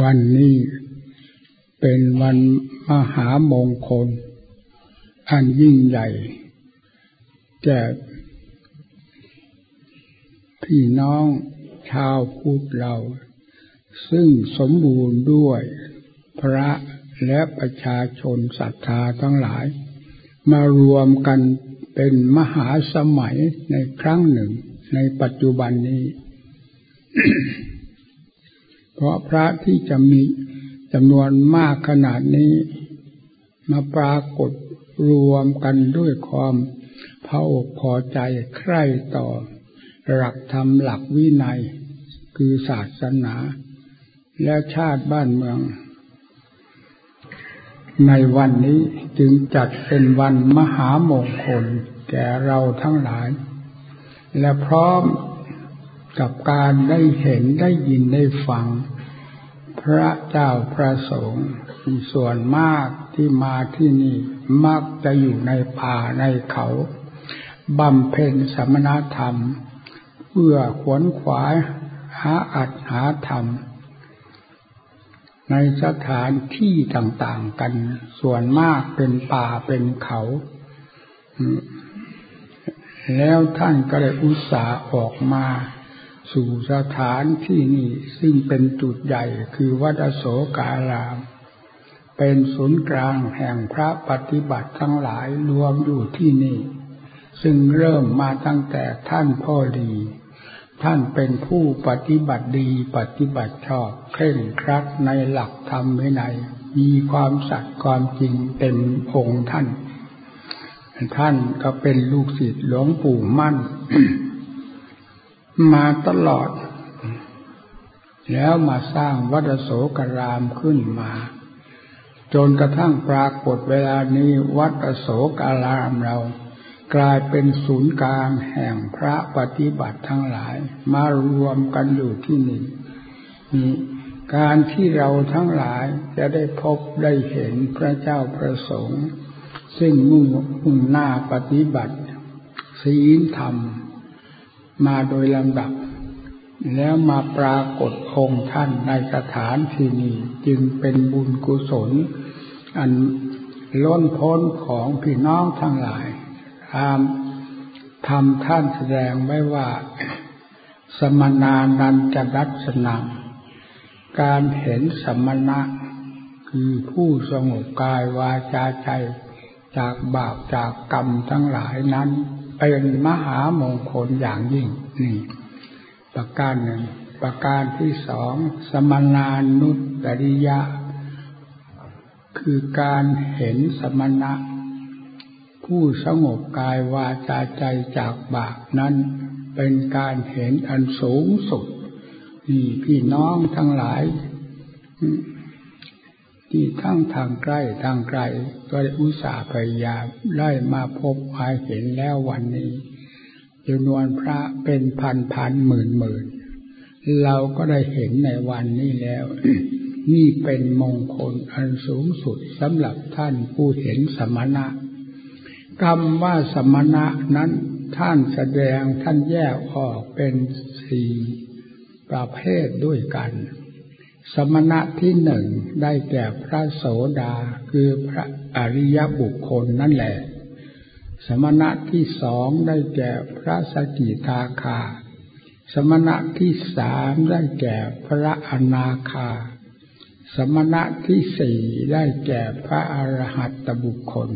วันนี้เป็นวันมหามงคล อันยิ่งใหญ่แก่พี่น้องชาวพุทธเรา ซึ่งสมบูรณ์ด้วยพระและประชาชนศรัทธาทั้งหลาย มารวมกันเป็นมหาสมัยในครั้งหนึ่งในปัจจุบันนี้ เพราะพระที่จะมีจำนวนมากขนาดนี้ มาปรากฏรวมกันด้วยความพออกพอใจใคร่ต่อ หลักธรรมหลักวินัย คือศาสนา และชาติบ้านเมือง ในวันนี้จึงจัดเป็นวันมหามงคลแก่เราทั้งหลาย และพร้อมกับการได้เห็นได้ยินได้ฟัง พระเจ้าพระสงฆ์ส่วนมากที่มาที่นี่มักจะอยู่ในป่าในเขาบำเพ็ญสมณธรรม เพื่อขวนขวายหาอัดหาธรรม ในสถานที่ต่างๆกัน ส่วนมากเป็นป่าเป็นเขา แล้วท่านก็ได้อุตส่าห์ออกมา สู่สถานที่นี้ซึ่งเป็นจุดใหญ่คือวัดโสการาม เป็นศูนย์กลางแห่งพระปฏิบัติทั้งหลายรวมอยู่ที่นี่ ซึ่งเริ่มมาตั้งแต่ท่านพ่อดี ท่านเป็นผู้ปฏิบัติดีปฏิบัติชอบเคร่งครัดในหลักธรรมวินัยมีความสัตย์ความจริงเต็มองค์ท่าน ท่านก็เป็นลูกศิษย์หลวงปู่มั่น มาตลอด แล้วมาสร้างวัดโสกรามขึ้นมา จนกระทั่งปรากฏเวลานี้วัดโสกรามเรา กลายเป็นศูนย์กลางแห่งพระปฏิบัติทั้งหลาย มารวมกันอยู่ที่นี่นี่การที่เราทั้งหลายจะได้พบได้เห็นพระเจ้าประสงค์ ซึ่งมุ่งมุ่งหน้าปฏิบัติศีลธรรม มาโดยลำดับ แล้วมาปรากฏองค์ท่านในสถานที่นี้จึงเป็นบุญกุศล อันล้นพ้นของพี่น้องทั้งหลายตามทำท่านแสดงไว้ว่า สมนานันจะดัชนังการเห็นสมณะ คือผู้สงบกายวาจาใจจากบาปจากกรรมทั้งหลายนั้น เป็นมหามงคลอย่างยิ่งนี่ประการหนึ่ง ประการที่สองสมนานุตริยะ คือการเห็นสมณะ ผู้สงบกายวาจาใจจากบาปนั้น เป็นการเห็นอันสูงสุดนี่พี่น้องทั้งหลาย ที่ทั้งทางใกล้ทางไกลก็ได้อุตส่าห์พยายามได้มาพบมาเห็นแล้ววันนี้จำนวนพระเป็นพันพันหมื่นหมื่นเราก็ได้เห็นในวันนี้แล้ว นี่เป็นมงคลอันสูงสุดสำหรับท่านผู้เห็นสมณะคำว่าสมณะนั้นท่านแสดงท่านแยกออกเป็นสี่ประเภทด้วยกัน สมณะที่หนึ่งได้แก่พระโสดาคือพระอริยบุคคลนั่นแหละ สมณะที่สองได้แก่พระสกิทาคา สมณะที่สามได้แก่พระอนาคา สมณะที่สี่ได้แก่พระอรหัตตบุคคล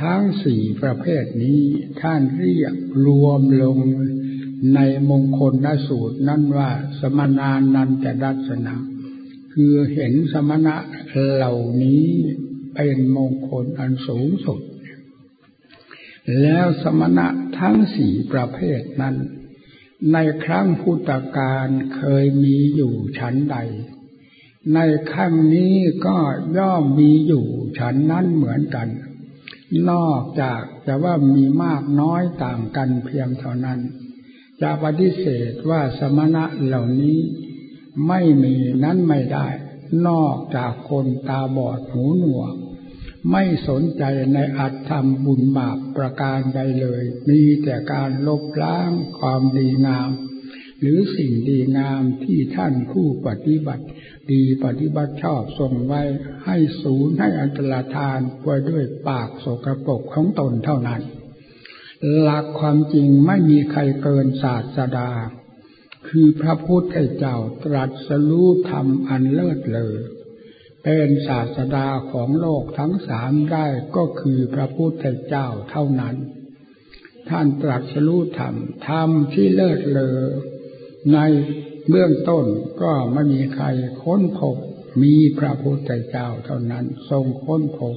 ทั้งสี่ประเภทนี้ท่านเรียกรวมลง ในมงคลนสูตรนั่นว่าสมณานันจะดัชนะคือเห็นสมณะเหล่านี้เป็นมงคลอันสูงสุด แล้วสมณะทั้งสี่ประเภทนั้น ในครั้งพุทธกาลเคยมีอยู่ชั้นใด ในครั้งนี้ก็ย่อมมีอยู่ชั้นนั้นเหมือนกัน นอกจากจะว่ามีมากน้อยต่างกันเพียงเท่านั้น จะปฏิเสธว่าสมณะเหล่านี้ไม่มีนั้นไม่ได้ นอกจากคนตาบอดหูหนวก ไม่สนใจในอัตธรรมบุญบาปประการใดเลย มีแต่การลบล้างความดีงาม หรือสิ่งดีงามที่ท่านผู้ปฏิบัติ ดีปฏิบัติชอบทรงไว้ให้ศูนย์ให้อันตรธานไว้ด้วยปากโสกรปรกของตนเท่านั้น หลักความจริงไม่มีใครเกินศาสดา คือพระพุทธเจ้าตรัสรู้ธรรมอันเลิศเลอเป็นศาสดาของโลกทั้งสามได้ก็คือพระพุทธเจ้าเท่านั้น ท่านตรัสรู้ธรรมธรรมที่เลิศเลอในเบื้องต้นก็ไม่มีใครค้นพบมีพระพุทธเจ้าเท่านั้นทรงค้นพบ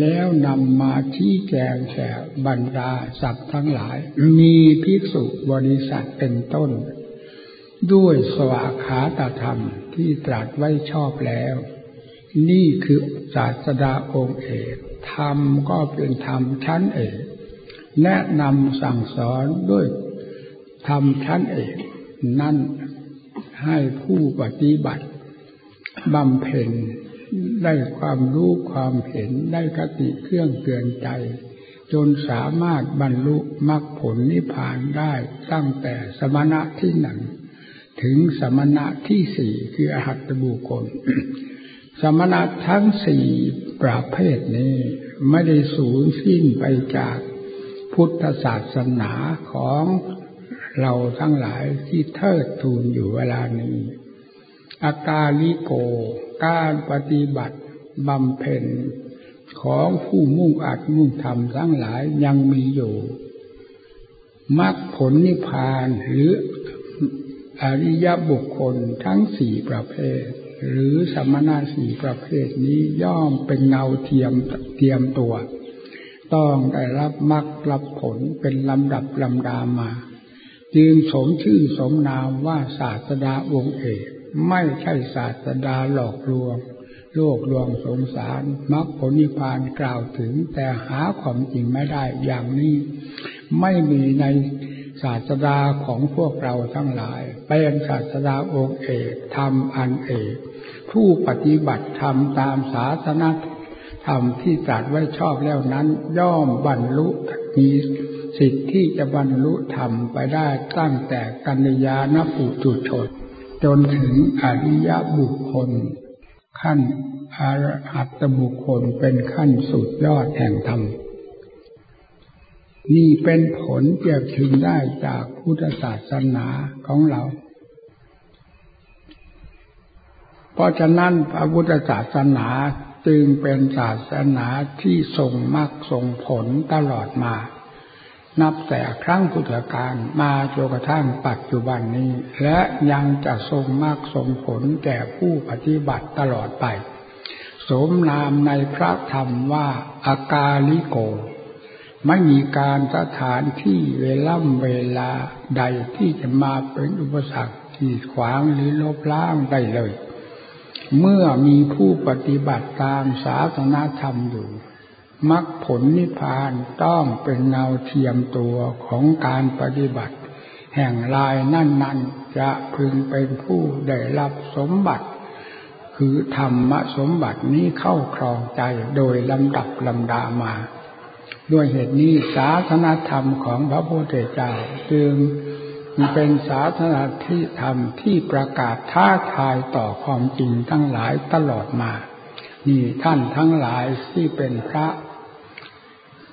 แล้วนำมาชี้แจงแก่บรรดาสัตว์ทั้งหลาย มีภิกษุบริษัทเป็นต้น ด้วยสวาขาตธรรมที่ตรัสไว้ชอบแล้ว นี่คือศาสดาองค์เอกธรรมก็เป็นธรรมชั้นเอกแนะนำสั่งสอนด้วยธรรมชั้นเอกนั่นให้ผู้ปฏิบัติบำเพ็ญ ได้ความรู้ความเห็นได้คติเครื่องเตือนใจ จนสามารถบรรลุมรรคผลนิพพานได้ตั้งแต่สมณะที่หนึ่งถึงสมณะที่สี่คืออหัตบุคคล สมณะทั้งสี่ประเภทนี้ไม่ได้สูญสิ้นไปจากพุทธศาสนาของเราทั้งหลายที่เทิดทูนอยู่เวลานี้อากาลิโก การปฏิบัติบำเพ็ญของผู้มุ่งอัดมุ่งทำทั้งหลายยังมีอยู่มรรคผลนิพพานหรืออริยบุคคลทั้งสี่ประเภท หรือสมณะสี่ประเภทนี้ย่อมเป็นเงาเทียมเทียมตัว ต้องได้รับมรรครับผลเป็นลำดับลำดามา จึงสมชื่อสมนามว่าศาสดาองค์เอก ไม่ใช่ศาสดาหลอกลวง โลกลวงสงสารมรรคผลนิพพานกล่าวถึง แต่หาความจริงไม่ได้อย่างนี้ ไม่มีในศาสดาของพวกเราทั้งหลาย เป็นศาสดาองค์เอกธรรมอันเอก ผู้ปฏิบัติธรรมตามศาสนาธรรมที่ตรัสไว้ชอบแล้วนั้น ย่อมบรรลุมีสิทธิ์ที่จะบรรลุธรรมไปได้ตั้งแต่กัญญาณปุจุชน จนถึงอริยบุคคล ขั้นอรหัตบุคคลเป็นขั้นสุดยอดแห่งธรรม นี่เป็นผลเปียบถึงได้จากพุทธศาสนาของเรา เพราะฉะนั้นพระพุทธศาสนาจึงเป็นศาสนาที่ทรงมรรคทรงผลตลอดมา นับแต่ครั้งพุทธกาลมาจนกระทั่งปัจจุบันนี้ และยังจะทรงมากทรงผลแก่ผู้ปฏิบัติตลอดไป สมนามในพระธรรมว่าอากาลิโก ไม่มีการสถานที่เวล่ำเวลาใดที่จะมาเป็นอุปสรรคที่ขวางหรือลบล้างได้เลย เมื่อมีผู้ปฏิบัติตามศาสนาธรรมอยู่ มรรคผลนิพพานต้องเป็นเงาเทียมตัวของการปฏิบัติ แห่งลายนั่นนั้นจะพึงเป็นผู้ได้รับสมบัติ คือธรรมสมบัตินี้เข้าครองใจโดยลำดับลำดามา ด้วยเหตุนี้ศาสนาธรรมของพระพุทธเจ้าจึงเป็นศาสนาที่ธรรมที่ประกาศท้าทายต่อความจริงทั้งหลายตลอดมานี่ท่านทั้งหลายที่เป็นพระ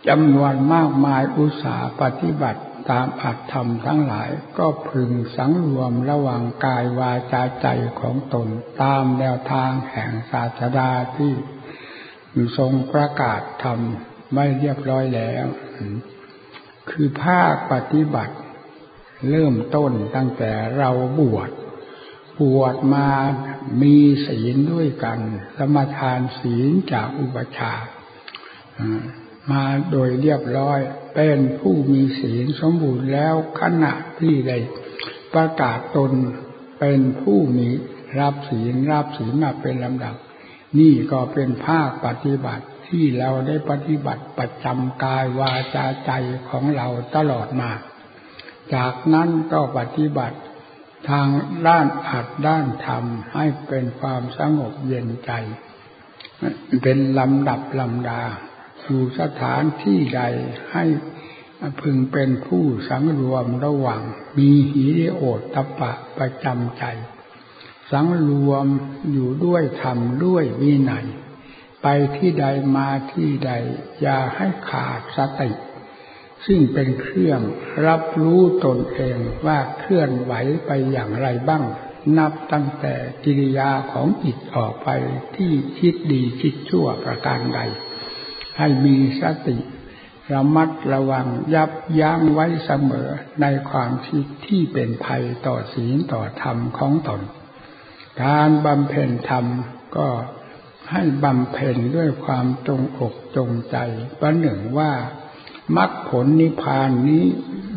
จำนวนมากมายอุตสาปฏิบัติตามอัตธรรมทั้งหลายก็พึงสังรวมระหว่างกายวาจาใจของตนตามแนวทางแห่งศาสดาที่ทรงประกาศธรรมไม่เรียบร้อยแล้ว คือภาคปฏิบัติ เริ่มต้นตั้งแต่เราบวชบวชมามีศีลด้วยกัน สมทานศีลจากอุปชา มาโดยเรียบร้อย เป็นผู้มีศีลสมบูรณ์แล้วขณะที่ได้ประกาศตนเป็นผู้มีรับศีลรับศีลมาเป็นลำดับ นี่ก็เป็นภาคปฏิบัติที่เราได้ปฏิบัติประจำกายวาจาใจของเราตลอดมา จากนั้นก็ปฏิบัติทางด้านอัดด้านธรรมให้เป็นความสงบเย็นใจ เป็นลำดับลำดา อยู่สถานที่ใดให้พึงเป็นผู้สังรวมระหว่าง มีหิริโอตตะปะประจำใจ สังรวมอยู่ด้วยธรรมด้วยวินัย ไปที่ใดมาที่ใด อย่าให้ขาดสติ ซึ่งเป็นเครื่องรับรู้ตนเองว่าเคลื่อนไหวไปอย่างไรบ้าง นับตั้งแต่กิริยาของจิตออกไปที่คิดดีคิดชั่วประการใด ให้มีสติระมัดระวังยับยั้งไว้เสมอในความคิดที่เป็นภัยต่อศีลต่อธรรมของตน การบำเพ็ญธรรมก็ให้บำเพ็ญด้วยความจงอกจงใจ ประหนึ่งว่ามรรคผลนิพพานนี้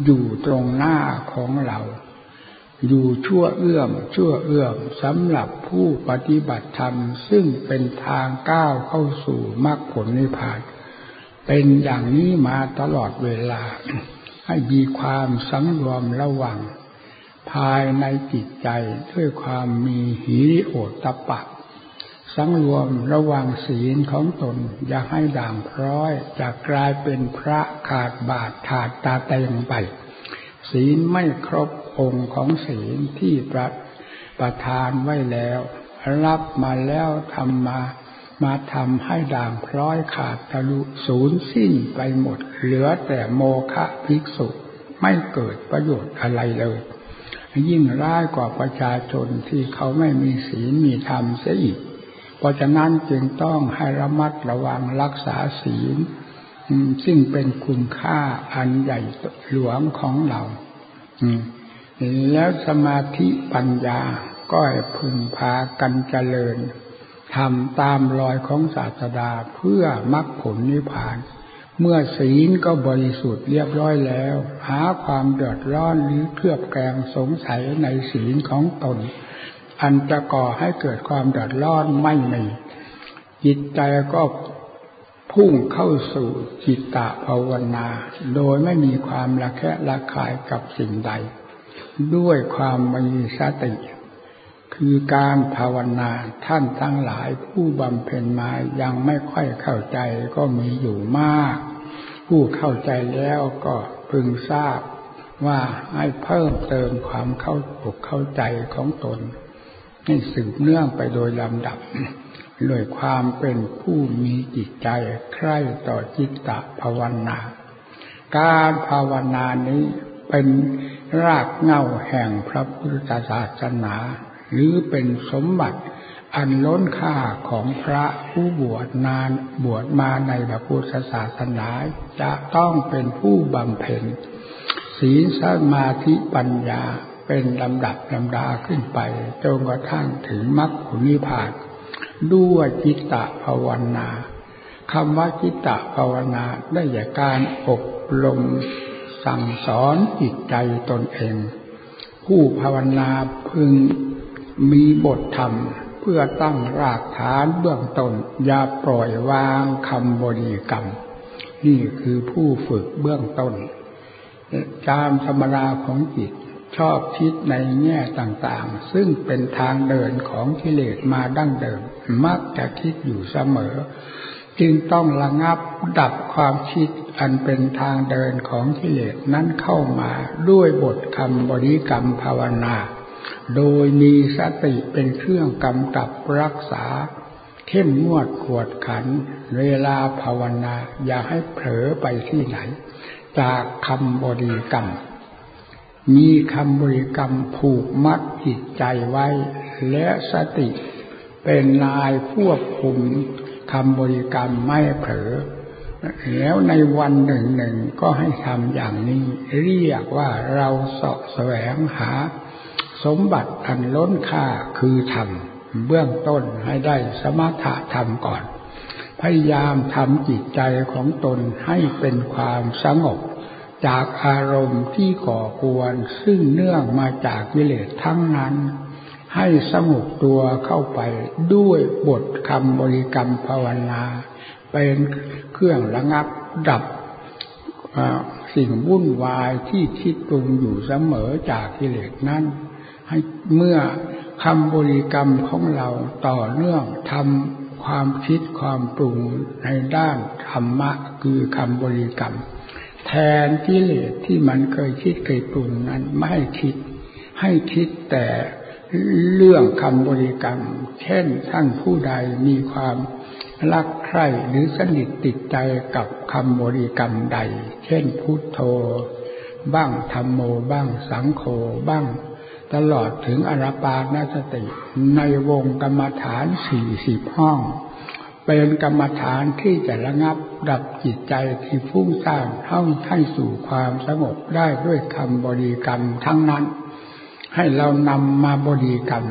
อยู่ตรงหน้าของเรา อยู่ชั่วเอื้อมชั่วเอื้อมสำหรับผู้ปฏิบัติธรรม ซึ่งเป็นทางก้าวเข้าสู่มรรคผลนิพพาน เป็นอย่างนี้มาตลอดเวลา ให้มีความสังรวมระวัง ภายในจิตใจด้วยความมีหิริโอตตะปะ สังรวมระวังศีลของตน อย่าให้ด่างพร้อยจะกลายเป็นพระขาดบาทขาดตาเตงไปศีลไม่ครบ องค์ของศีลที่ประประทานไว้แล้ว รับมาแล้วทำมา มาทำให้ด่างพร้อยขาดทะลุศูนย์สิ้นไปหมด เหลือแต่โมฆะภิกษุไม่เกิดประโยชน์อะไรเลย ยิ่งร้ายกว่าประชาชนที่เขาไม่มีศีลมีธรรมเสียอีกเพราะฉะนั้นจึงต้องให้ระมัดระวังรักษาศีลซึ่งเป็นคุณค่าอันใหญ่หลวงของเรา แล้วสมาธิปัญญาก็ให้พึงพากันเจริญทำตามรอยของศาสดาเพื่อมรรคผลนิพพาน เมื่อศีลก็บริสุทธิ์เรียบร้อยแล้ว หาความเดือดร้อนหรือเครือบแกงสงสัยในศีลของตน อันจะก่อให้เกิดความเดือดร้อนไม่มีจิตใจก็พุ่งเข้าสู่จิตตะภาวนา โดยไม่มีความระแคะระคายกับสิ่งใด ด้วยความมีสติคือการภาวนาท่านทั้งหลายผู้บำเพ็ญมายังไม่ค่อยเข้าใจก็มีอยู่มาก ผู้เข้าใจแล้วก็พึงทราบว่าให้เพิ่มเติมความเข้าอกเข้าใจของตน ให้สืบเนื่องไปโดยลำดับด้วยความเป็นผู้มีจิตใจใคร่ต่อจิตตภาวนา การภาวนานี้เป็น รากเง้าแห่งพระพุทธศาสนา หรือเป็นสมบัติอันล้นค่าของพระผู้บวชนานบวชมาในพระพุทธศาสนาจะต้องเป็นผู้บำเพ็ญศีลสมาธิปัญญาเป็นลำดับลำดาขึ้นไปจนกระทั่งถึงมรรคผลนิพพานด้วยจิตตภาวนาคำว่าจิตตภาวนาได้แก่การอบรม สั่งสอนจิตใจตนเอง ผู้ภาวนาพึงมีบทธรรมเพื่อตั้งรากฐานเบื้องต้นอย่าปล่อยวางคำบริกรรม นี่คือผู้ฝึกเบื้องต้น ตามธรรมราของจิตชอบคิดในแง่ต่างๆ ซึ่งเป็นทางเดินของกิเลสมาดั้งเดิม มักจะคิดอยู่เสมอ จึงต้องระงับดับความคิด อันเป็นทางเดินของกิเลสนั้นเข้ามาด้วยบทคำบริกรรมภาวนา โดยมีสติเป็นเครื่องกำกับรักษา เข้มงวดขวดขัน เวลาภาวนา อย่าให้เผลอไปที่ไหน จากคำบริกรรม มีคำบริกรรมผูกมัดจิตใจไว้ และสติเป็นนายควบคุมคำบริกรรมไม่เผลอ แล้วในวันหนึ่งหนึ่งก็ให้ทำอย่างนี้ เรียกว่าเราสาะแสวงหา สมบัติอันล้นค่าคือธรรมเบื้องต้นให้ได้สมถะธรรมก่อน พยายามทำจิตใจของตนให้เป็นความสงบ จากอารมณ์ที่ก่อกวนซึ่งเนื่องมาจากวิเลศทั้งนั้น ให้สงบตัวเข้าไปด้วยบทคำบริกรรมภาวนา เป็นเครื่องระงับดับสิ่งวุ่นวายที่คิดปรุงอยู่เสมอจากกิเลสนั้น ให้เมื่อคำบริกรรมของเราต่อเนื่องทำความคิดความปรุงในด้านธรรมะคือคำบริกรรม แทนกิเลสที่มันเคยคิดเคยปรุงนั้นไม่ให้คิด ให้คิดแต่เรื่องคำบริกรรม เช่นท่านผู้ใดมีความ รักใคร่หรือสนิทติดใจกับคำบริกรรมใด เช่นพุทโธ บ้างธรรมโมบ้างสังโฆบ้าง ตลอดถึงอรปานสติ ในวงกรรมฐานสี่สิบห้อง เป็นกรรมฐานที่จะระงับดับจิตใจที่ฟุ้งซ่านเข้าให้สู่ความสงบได้ด้วยคำบริกรรมทั้งนั้น ให้เรานำมาบริกรรม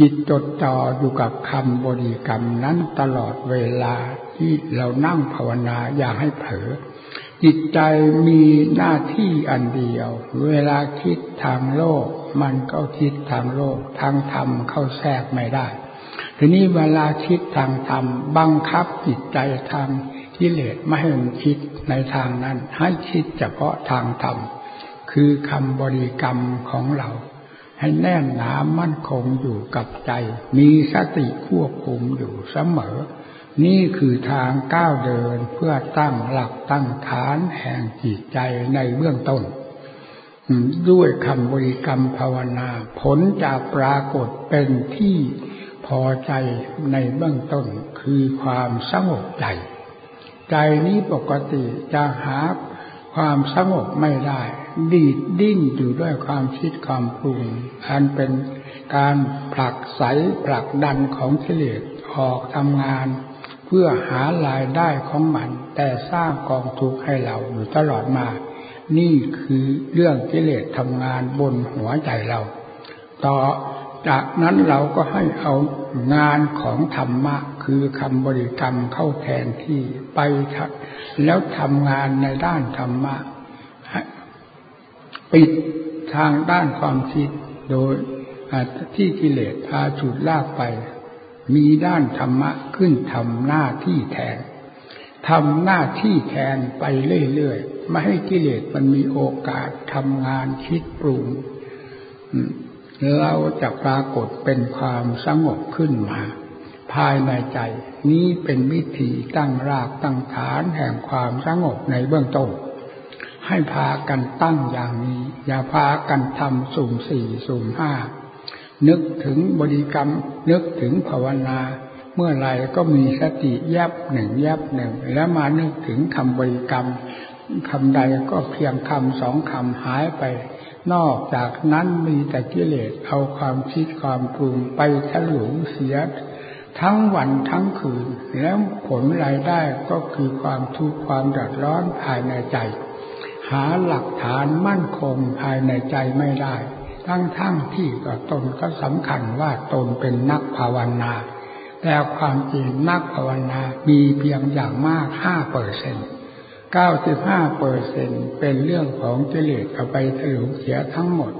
จิตจดจ่ออยู่กับคำบริกรรมนั้นตลอดเวลาที่เรานั่งภาวนาอย่าให้เผลอจิตใจมีหน้าที่อันเดียว เวลาคิดทางโลก มันก็คิดทางโลก ทางธรรมเข้าแทรกไม่ได้ ทีนี้เวลาคิดทางธรรมบังคับจิตใจทางกิเลสไม่ให้มันคิดในทางนั้น ให้คิดเฉพาะทางธรรมคือคำบริกรรมของเรา ให้แน่นหนามั่นคงอยู่กับใจ มีสติควบคุมอยู่เสมอ นี่คือทางก้าวเดินเพื่อตั้งหลักตั้งฐานแห่งจิตใจในเบื้องต้น ด้วยคำบริกรรมภาวนา ผลจะปรากฏเป็นที่พอใจในเบื้องต้นคือความสงบใจ ใจนี้ปกติจะหาความสงบไม่ได้ ดีดดิ้นอยู่ด้วยความคิดความปรุงอันเป็นการผลักไสผลักดันของกิเลสออกทำงาน เพื่อหารายได้ของมัน แต่สร้างกองทุกข์ให้เราอยู่ตลอดมา นี่คือเรื่องกิเลสทำงานบนหัวใจเรา ต่อจากนั้นเราก็ให้เอางานของธรรมะ คือคำบริกรรมเข้าแทนที่ไปแล้วทำงานในด้านธรรมะ ปิดทางด้านความคิดโดยที่กิเลสพาฉุดลากไป มีด้านธรรมะขึ้นทำหน้าที่แทนทำหน้าที่แทนไปเรื่อยๆไม่ให้กิเลสมันมีโอกาสทำงานคิดปรุงเราจะปรากฏเป็นความสงบขึ้นมา ภายในใจนี้เป็นวิธีตั้งรากตั้งฐานแห่งความสงบในเบื้องต้น ให้พากันตั้งอย่างนี้ อย่าพากันทำสุ่มสี่สุ่มห้า นึกถึงบริกรรม นึกถึงภาวนา เมื่อไรก็มีสติยับหนึ่งยับหนึ่ง แล้วมานึกถึงคำบริกรรมคำใดก็เพียงคำสองคำหายไป นอกจากนั้นมีแต่กิเลสเอาความคิดความปรุงไปทะลุเสียทั้งวันทั้งคืน แล้วผลรายได้ก็คือความทุกข์ความเดือดร้อนภายในใจ หาหลักฐานมั่นคงภายในใจไม่ได้ ทั้งๆทที่ก็ตนก็สำคัญว่าตนเป็นนักภาวนา แต่ความจริงนักภาวนามีเพียงอย่างมากห้าเปอร์เซ็นต์เก้าสิบห้าเปอร์เซ็นเป็นเรื่องของเจริญเอาไปถลุเสียทั้งหมด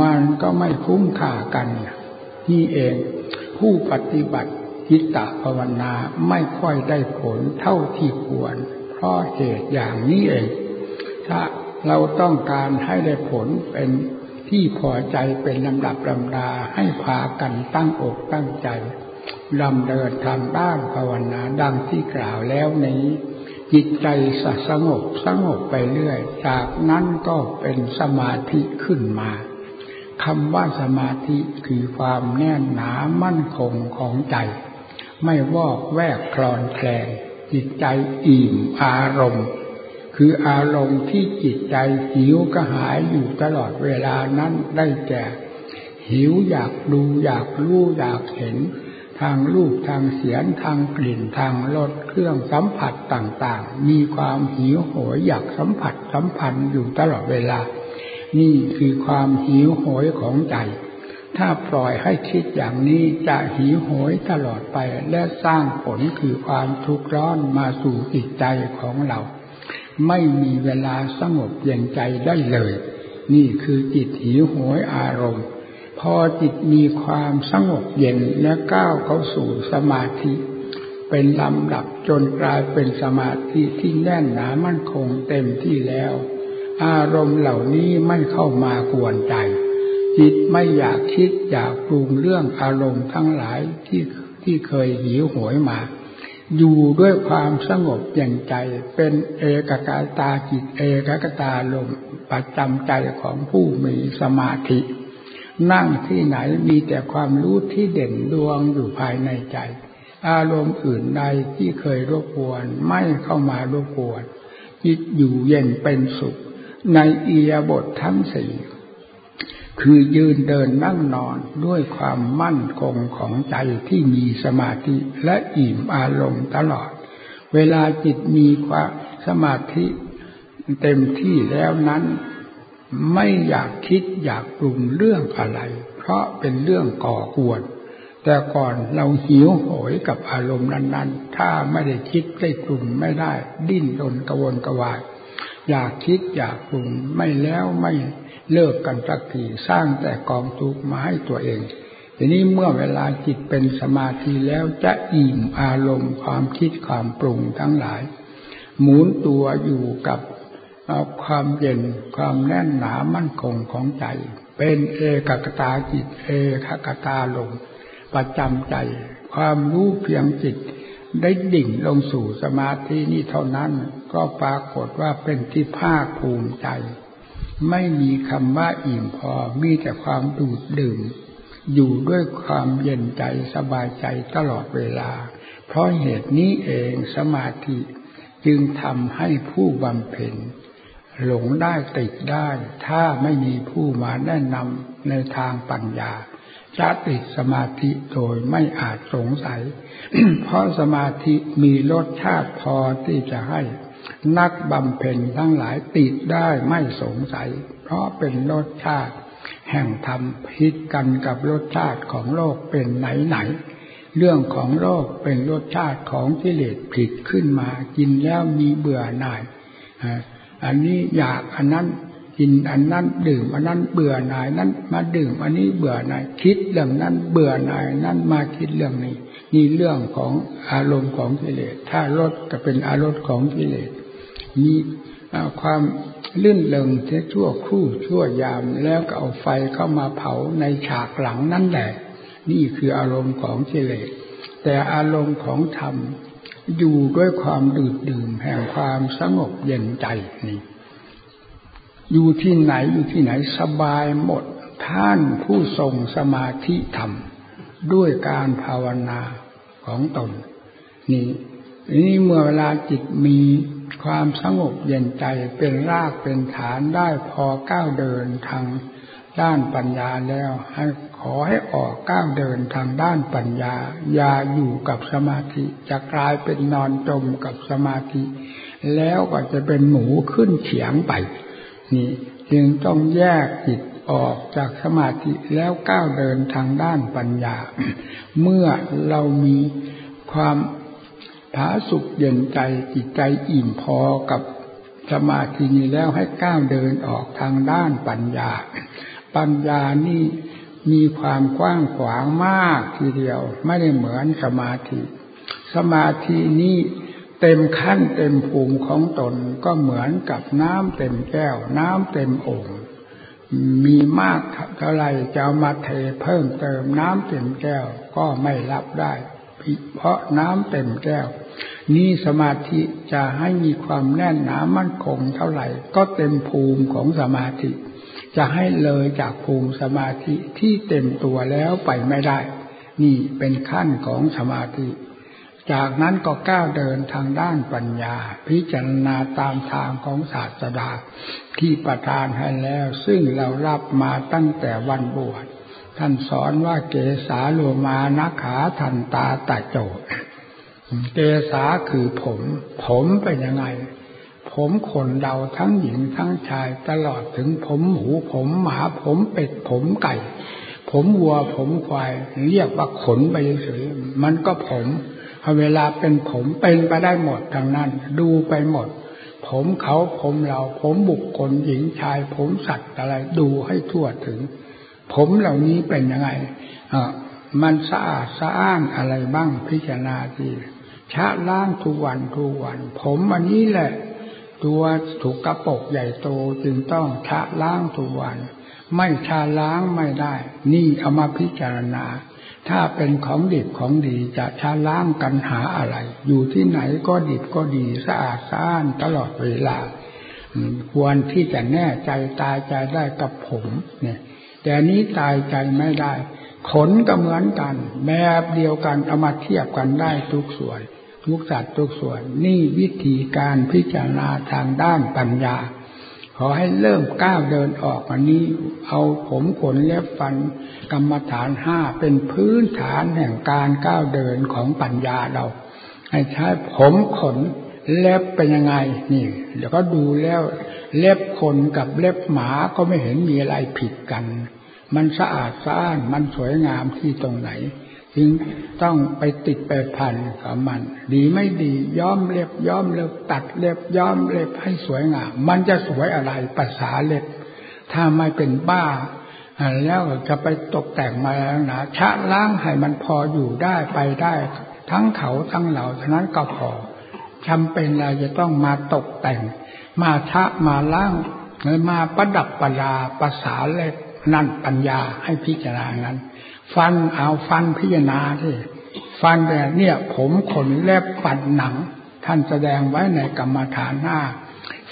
มันก็ไม่คุ้มค่ากันนี่เองผู้ปฏิบัติจิตตภาวนาไม่ค่อยได้ผลเท่าที่ควร เพราะเหตุอย่างนี้เอง ถ้าเราต้องการให้ได้ผลเป็นที่พอใจเป็นลำดับลำดาให้พากันตั้งอกตั้งใจลำเดินทางด้านภาวนาดังที่กล่าวแล้วนี้ จิตใจสงบสงบไปเรื่อย จากนั้นก็เป็นสมาธิขึ้นมาคำว่าสมาธิคือความแน่นหนามั่นคงของใจ ไม่วอกแวกคลอนแคลนจิตใจอิ่มอารมณ์ คืออารมณ์ที่จิตใจหิวกระหายอยู่ตลอดเวลานั้นได้แก่ หิวอยากดูอยากรู้อยากเห็น ทางรูปทางเสียงทางกลิ่นทางรสเครื่องสัมผัสต่างๆ มีความหิวโหยอยากสัมผัสสัมพันธ์อยู่ตลอดเวลา นี่คือความหิวโหยของใจ ถ้าปล่อยให้คิดอย่างนี้จะหิวโหยตลอดไปและสร้างผลคือความทุกข์ร้อนมาสู่จิตใจของเรา ไม่มีเวลาสงบเย็นใจได้เลย นี่คือจิตหิวโหยอารมณ์ พอจิตมีความสงบเย็นและก้าวเข้าสู่สมาธิ เป็นลำดับจนกลายเป็นสมาธิที่แน่นหนามั่นคงเต็มที่แล้ว อารมณ์เหล่านี้ไม่เข้ามากวนใจ จิตไม่อยากคิดอยากปรุงเรื่องอารมณ์ทั้งหลายที่ที่เคยหิวโหยมา อยู่ด้วยความสงบเย็นใจ เป็นเอกกาตาจิตเอกกตาลมประจำใจของผู้มีสมาธิ นั่งที่ไหนมีแต่ความรู้ที่เด่นดวงอยู่ภายในใจ อารมณ์อื่นใดที่เคยรบกวนไม่เข้ามารบกวนจิตอยู่เย็นเป็นสุข ในเอียบททั้งสี่ คือยืนเดินนั่งนอนด้วยความมั่นคงของใจที่มีสมาธิและอิ่มอารมณ์ตลอด เวลาจิตมีความสมาธิเต็มที่แล้วนั้น ไม่อยากคิดอยากปรุงเรื่องอะไร เพราะเป็นเรื่องก่อกวน แต่ก่อนเราหิวโหยกับอารมณ์นั้น ๆ ถ้าไม่ได้คิดได้ปรุงไม่ได้ ดิ้นรนกระวนกระวาย อยากคิดอยากปรุงไม่แล้วไม่ เลิกกันสักทีสร้างแต่กองทุกข์มาให้ตัวเอง ทีนี้เมื่อเวลาจิตเป็นสมาธิแล้วจะอิ่มอารมณ์ความคิดความปรุงทั้งหลาย หมุนตัวอยู่กับความเย็นความแน่นหนามั่นคงของใจ เป็นเอกกตาจิต เอกกตาลมประจำใจ ความรู้เพียงจิตได้ดิ่งลงสู่สมาธินี้เท่านั้น ก็ปรากฏว่าเป็นที่ภาคภูมิใจ ไม่มีคำว่าอิ่มพอมีแต่ความดูดดื่ม อยู่ด้วยความเย็นใจสบายใจตลอดเวลา เพราะเหตุนี้เองสมาธิจึงทำให้ผู้บำเพ็ญหลงได้ติดได้ ถ้าไม่มีผู้มาแนะนำในทางปัญญาจะติดสมาธิโดยไม่อาจสงสัย เพราะสมาธิมีรสชาติพอที่จะให้ นักบำเพ็ญทั้งหลายติดได้ไม่สงสัย เพราะเป็นรสชาติ แห่งธรรมพิดกันกับรสชาติของโลกเป็นไหนไหน เรื่องของโลกเป็นรสชาติของกิเลสผิดขึ้นมากินแล้วมีเบื่อหน่ายอันนี้อยากอันนั้นกินอันนั้นดื่มอันนั้นเบื่อหน่ายนั้นมาดื่มอันนี้เบื่อหน่ายคิดเรื่องนั้นเบื่อหน่ายนั้นมาคิดเรื่องนี้ นี่เรื่องของอารมณ์ของกิเลสถ้าลดก็เป็นอารมณ์ของกิเลสมีความลื่นเลงเชั่วครู่ชั่วยาม แล้วก็เอาไฟเข้ามาเผาในฉากหลังนั่นแหละ นี่คืออารมณ์ของกิเลสแต่อารมณ์ของธรรม อยู่ด้วยความดื่มดื่มแห่งความสงบเย็นใจนี่อยู่ที่ไหนอยู่ที่ไหนสบายหมดท่านผู้ทรงสมาธิธรรม ด้วยการภาวนาของตน นี่นี่เมื่อเวลาจิตมีความสงบเย็นใจเป็นรากเป็นฐานได้พอก้าวเดินทางด้านปัญญาแล้วให้ขอให้ออกก้าวเดินทางด้านปัญญา อย่าอยู่กับสมาธิจะกลายเป็นนอนจมกับสมาธิ แล้วก็จะเป็นหมูขึ้นเฉียงไป นี่จึงต้องแยกจิต ออกจากสมาธิแล้วก้าวเดินทางด้านปัญญา เมื่อเรามีความผาสุขเย็นใจจิตใจอิ่มพอกับสมาธินี้แล้วให้ก้าวเดินออกทางด้านปัญญา ปัญญานี่มีความกว้างขวางมากทีเดียว ไม่ได้เหมือนสมาธิ สมาธินี้เต็มขั้นเต็มภูมิของตนก็เหมือนกับน้ำเต็มแก้ว น้ำเต็มโอ่ง มีมากเท่าไรจะเอามาเทเพิ่มเติมน้ำเต็มแก้วก็ไม่รับได้เพราะน้ำเต็มแก้ว นี่สมาธิจะให้มีความแน่นหนามั่นคงเท่าไหร่ ก็เต็มภูมิของสมาธิ จะให้เลยจากภูมิสมาธิที่เต็มตัวแล้วไปไม่ได้ นี่เป็นขั้นของสมาธิ จากนั้นก็ก้าวเดินทางด้านปัญญา พิจารณาตามทางของศาสดาที่ประทานให้แล้ว ซึ่งเรารับมาตั้งแต่วันบวชท่านสอนว่าเกสาโลมานขาทันตาตะโจดเกสาคือผม ผมเป็นยังไง ผมขนเดาทั้งหญิงทั้งชายตลอดถึงผมหมูผมหมาผมเป็ดผมไก่ ผมวัวผมควาย เรียกว่าขนไปเฉยมันก็ผม เวลาเป็นผมเป็นไปได้หมดทางนั้น ดูไปหมด ผมเขาผมเรา ผมบุคคลหญิงชาย ผมสัตว์อะไรดูให้ทั่วถึง ผมเหล่านี้เป็นยังไงอ่ามันสะอาดสะอ้านอะไรบ้างพิจารณาทีชะล้างทุกวันทุกวัน ผมอันนี้แหละ ตัวถูกกระปกใหญ่โตจึงต้องชะล้างทุกวัน ไม่ชาล้างไม่ได้ นี่เอามาพิจารณา ถ้าเป็นของดิบของดีจะชาล้างกันหาอะไร อยู่ที่ไหนก็ดิบก็ดีสะอาดสะอ้านตลอดเวลาควรที่จะแน่ใจตายใจได้กับผมเนี่ย แต่นี้ตายใจไม่ได้ ขนก็เหมือนกัน แบบเดียวกันเอามาเทียบกันได้ทุกส่วนทุกสัตว์ทุกส่วน นี่วิธีการพิจารณาทางด้านปัญญา ขอให้เริ่มก้าวเดินออกอันนี้ เอาผมขนเล็บฟันกรรมฐานห้าเป็นพื้นฐานแห่งการก้าวเดินของปัญญาเรา ให้ใช้ผมขนเล็บเป็นยังไงนี่เดี๋ยวก็ดูแล้ว เล็บคนกับเล็บหมาก็ไม่เห็นมีอะไรผิดกัน มันสะอาดสะอ้านมันสวยงามที่ตรงไหน จึงต้องไปติดไปพันกับมัน ดีไม่ดีย้อมเล็บย้อมเล็บตัดเล็บย้อมเล็บให้สวยงามมันจะสวยอะไรภาษาเล็บ ถ้าไม่เป็นบ้าแล้วจะไปตกแต่งมาแล้วนะชะล้างให้มันพออยู่ได้ไปได้ ทั้งเขาทั้งเราฉะนั้นก็พอจำเป็นอะไรจะต้องมาตกแต่ง มาชะมาล้างหรือมาประดับประดาภาษาเล็บนั่นปัญญาให้พิจารณานั้น ฟันเอาฟันพิจารณาที่ฟันแบบเนี่ย ผมขนเล็บปัดหนัง ท่านแสดงไว้ในกรรมฐานหน้า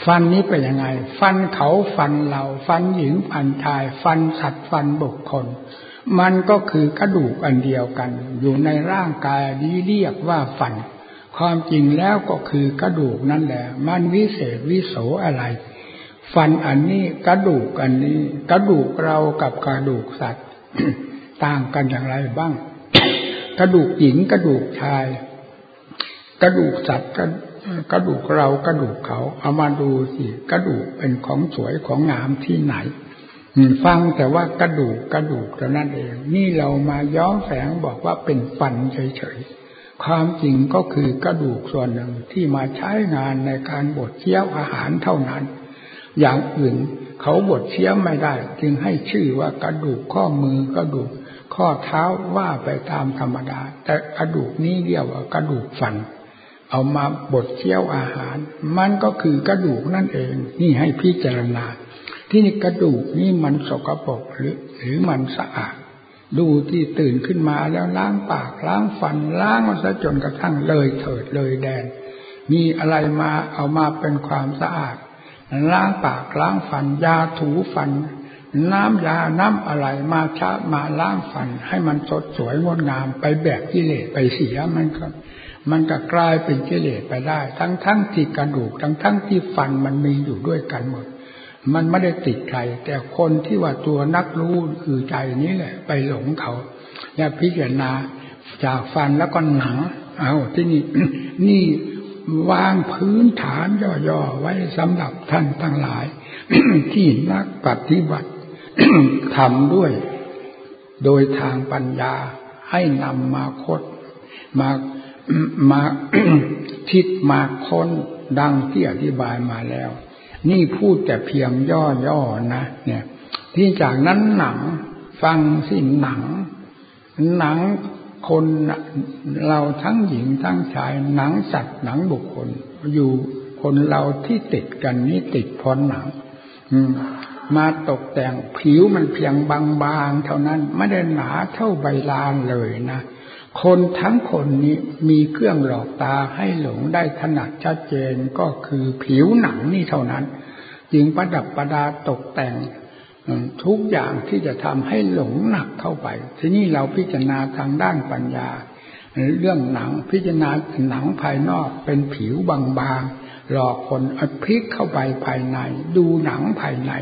ฟันนี้เป็นยังไง ฟันเขาฟันเรา ฟันหญิงฟันชาย ฟันสัตว์ฟันบุคคล มันก็คือกระดูกอันเดียวกัน อยู่ในร่างกายนี้เรียกว่าฟัน ความจริงแล้วก็คือกระดูกนั่นแหละ มันวิเศษวิโสอะไรฟันอันนี้กระดูกอันนี้ กระดูกเรากับกระดูกสัตว์ ต่างกันอย่างไรบ้าง กระดูกหญิงกระดูกชาย กระดูกสัตว์กระดูกเรากระดูกเขา เอามาดูสิกระดูกเป็นของสวยของงามที่ไหนฟังแต่ว่ากระดูกกระดูกเท่านั้นเอง นี่เรามาย้อมแสงบอกว่าเป็นฟันเฉยๆ ความจริงก็คือกระดูกส่วนหนึ่งที่มาใช้งานในการบดเคี้ยวอาหารเท่านั้น อย่างอื่นเขาบดเคี้ยวไม่ได้ จึงให้ชื่อว่ากระดูกข้อมือกระดูก ข้อเท้าว่าไปตามธรรมดา แต่กระดูกนี้เรียกว่ากระดูกฟัน เอามาบดเคี้ยวอาหาร มันก็คือกระดูกนั่นเอง นี่ให้พิจารณา ที่นี่กระดูกนี่มันสกปรกหรือ หรือมันสะอาด ดูที่ตื่นขึ้นมาแล้วล้างปากล้างฟันล้างมันซะจนกระทั่งเลยเถิดเลยแดน มีอะไรมาเอามาเป็นความสะอาดล้างปากล้างฟันยาถูฟัน น้ำยาน้ำอะไรมาชะมาล้างฟัน ให้มันสดสวยงดงามไปแบบกิเลสไปเสียมันก็ มันก็กลายเป็นกิเลสไปได้ ทั้งทั้งที่กระดูกทั้งทั้งที่ฟันมันมีอยู่ด้วยกันหมด มันไม่ได้ติดใคร แต่คนที่ว่าตัวนักรู้คือใจนี้แหละ ไปหลงเขาอย่าพิจารณาจากฟันแล้วก็หนัง เอาที่นี่นี่วางพื้นฐานย่อๆไว้สำหรับท่านทั้งหลาย ที่นักปฏิบัติ ทำด้วย โดยทางปัญญาให้นำมาคดมามาคิดมาค้นดังที่อธิบายมาแล้ว นี่พูดแต่เพียงย่อๆนะ เนี่ย ที่จากนั้นหนัง ฟังสิหนัง หนังคนเราทั้งหญิงทั้งชาย หนังสัตว์หนังบุคคล อยู่คนเราที่ติดกันนี้ติดพรหนัง มาตกแต่งผิวมันเพียงบางๆเท่านั้นไม่ได้หนาเท่าใบลานเลยนะ คนทั้งคนนี้มีเครื่องหลอกตาให้หลงได้ถนัดชัดเจนก็คือผิวหนังนี่เท่านั้น จึงประดับประดาตกแต่งทุกอย่างที่จะทำให้หลงหนักเข้าไป ทีนี้เราพิจารณาทางด้านปัญญา เรื่องหนังพิจารณาหนังภายนอกเป็นผิวบางๆหลอกคนอพลิกเข้าไปภายใน ดูหนังภายใน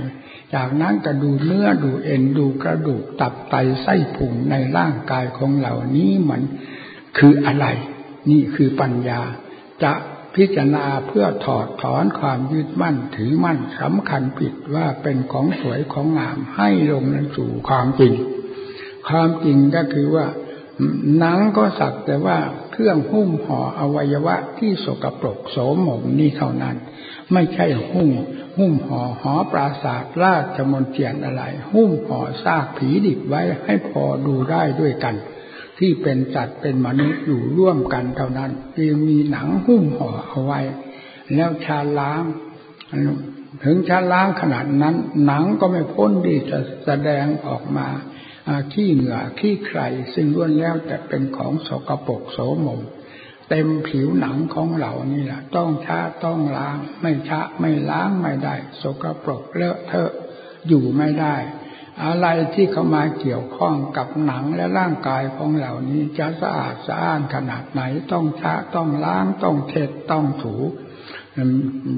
จากนั้นก็ดูเนื้อดูเอ็นดูกระดูกตับไตไส้พุงในร่างกายของเหล่านี้มันคืออะไร นี่คือปัญญา จะพิจารณาเพื่อถอดถอนความยึดมั่นถือมั่นสำคัญผิดว่าเป็นของสวยของงามให้ลงนั้นสู่ความจริง ความจริงก็คือว่าหนังก็สักแต่ว่าเครื่องหุ้มห่ออวัยวะที่สกปรกโสมมนี่เท่านั้น ไม่ใช่หุ้ม หุ้มห่อหอปราศาสตร์ราชมนเทียนอะไร หุ้มห่อซากผีดิบไว้ให้พอดูได้ด้วยกัน ที่เป็นจัดเป็นมนุษย์อยู่ร่วมกันเท่านั้นจึงมีหนังหุ้มห่อเอาไว้ แล้วชาล้างถึงชาล้างขนาดนั้น หนังก็ไม่พ้นดีจะแสดงออกมาขี้เหงื่อขี้ใครซึ่งล้วนแล้วแต่เป็นของสกปรกโสมม เต็มผิวหนังของเรานี่แหละต้องชาต้องล้าง ไม่ชะไม่ล้างไม่ได้ สกปรกเลอะเทอะอยู่ไม่ได้ อะไรที่เข้ามาเกี่ยวข้องกับหนังและร่างกายของเหล่านี้จะสะอาดสะอ้านขนาดไหนต้องชะต้องล้างต้องเช็ดต้องถู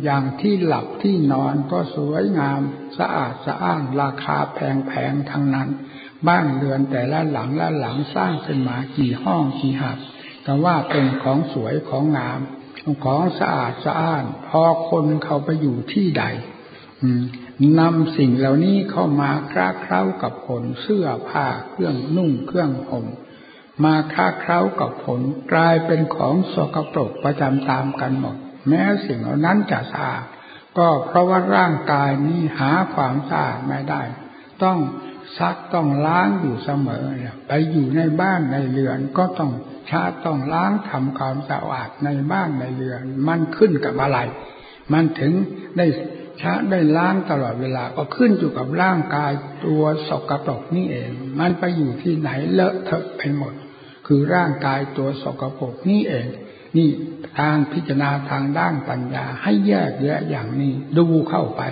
อย่างที่หลับที่นอนก็สวยงามสะอาดสะอ้านราคาแพงๆทั้งนั้น บ้านเรือนแต่ละหลังละหลังสร้างขึ้นมากี่ห้องกี่หับ แต่ว่าเป็นของสวยของงามของสะอาดสะอ้าน พอคนเขาไปอยู่ที่ใดนำสิ่งเหล่านี้เข้ามาคล้าเคล้ากับผลเสื้อผ้าเครื่องนุ่งเครื่องห่มมาคล้าเคล้ากับผลกลายเป็นของสกปรกประจำตามกันหมด แม้สิ่งเหล่านั้นจะสะอาดก็เพราะว่าร่างกายนี้หาความสะอาดไม่ได้ ต้อง ซักต้องล้างอยู่เสมอไปอยู่ในบ้านในเรือนก็ต้องชาต้องล้างทำความสะอาดในบ้านในเรือน มันขึ้นกับอะไร มันถึงได้ชาได้ล้างตลอดเวลาก็ขึ้นอยู่กับร่างกายตัวสกปรกนี่เอง มันไปอยู่ที่ไหนเลอะเทอะไปหมด คือร่างกายตัวสกปรกนี่เอง นี่ทางพิจารณาทางด้านปัญญาให้แยกแยะอย่างนี้ดูเข้าไป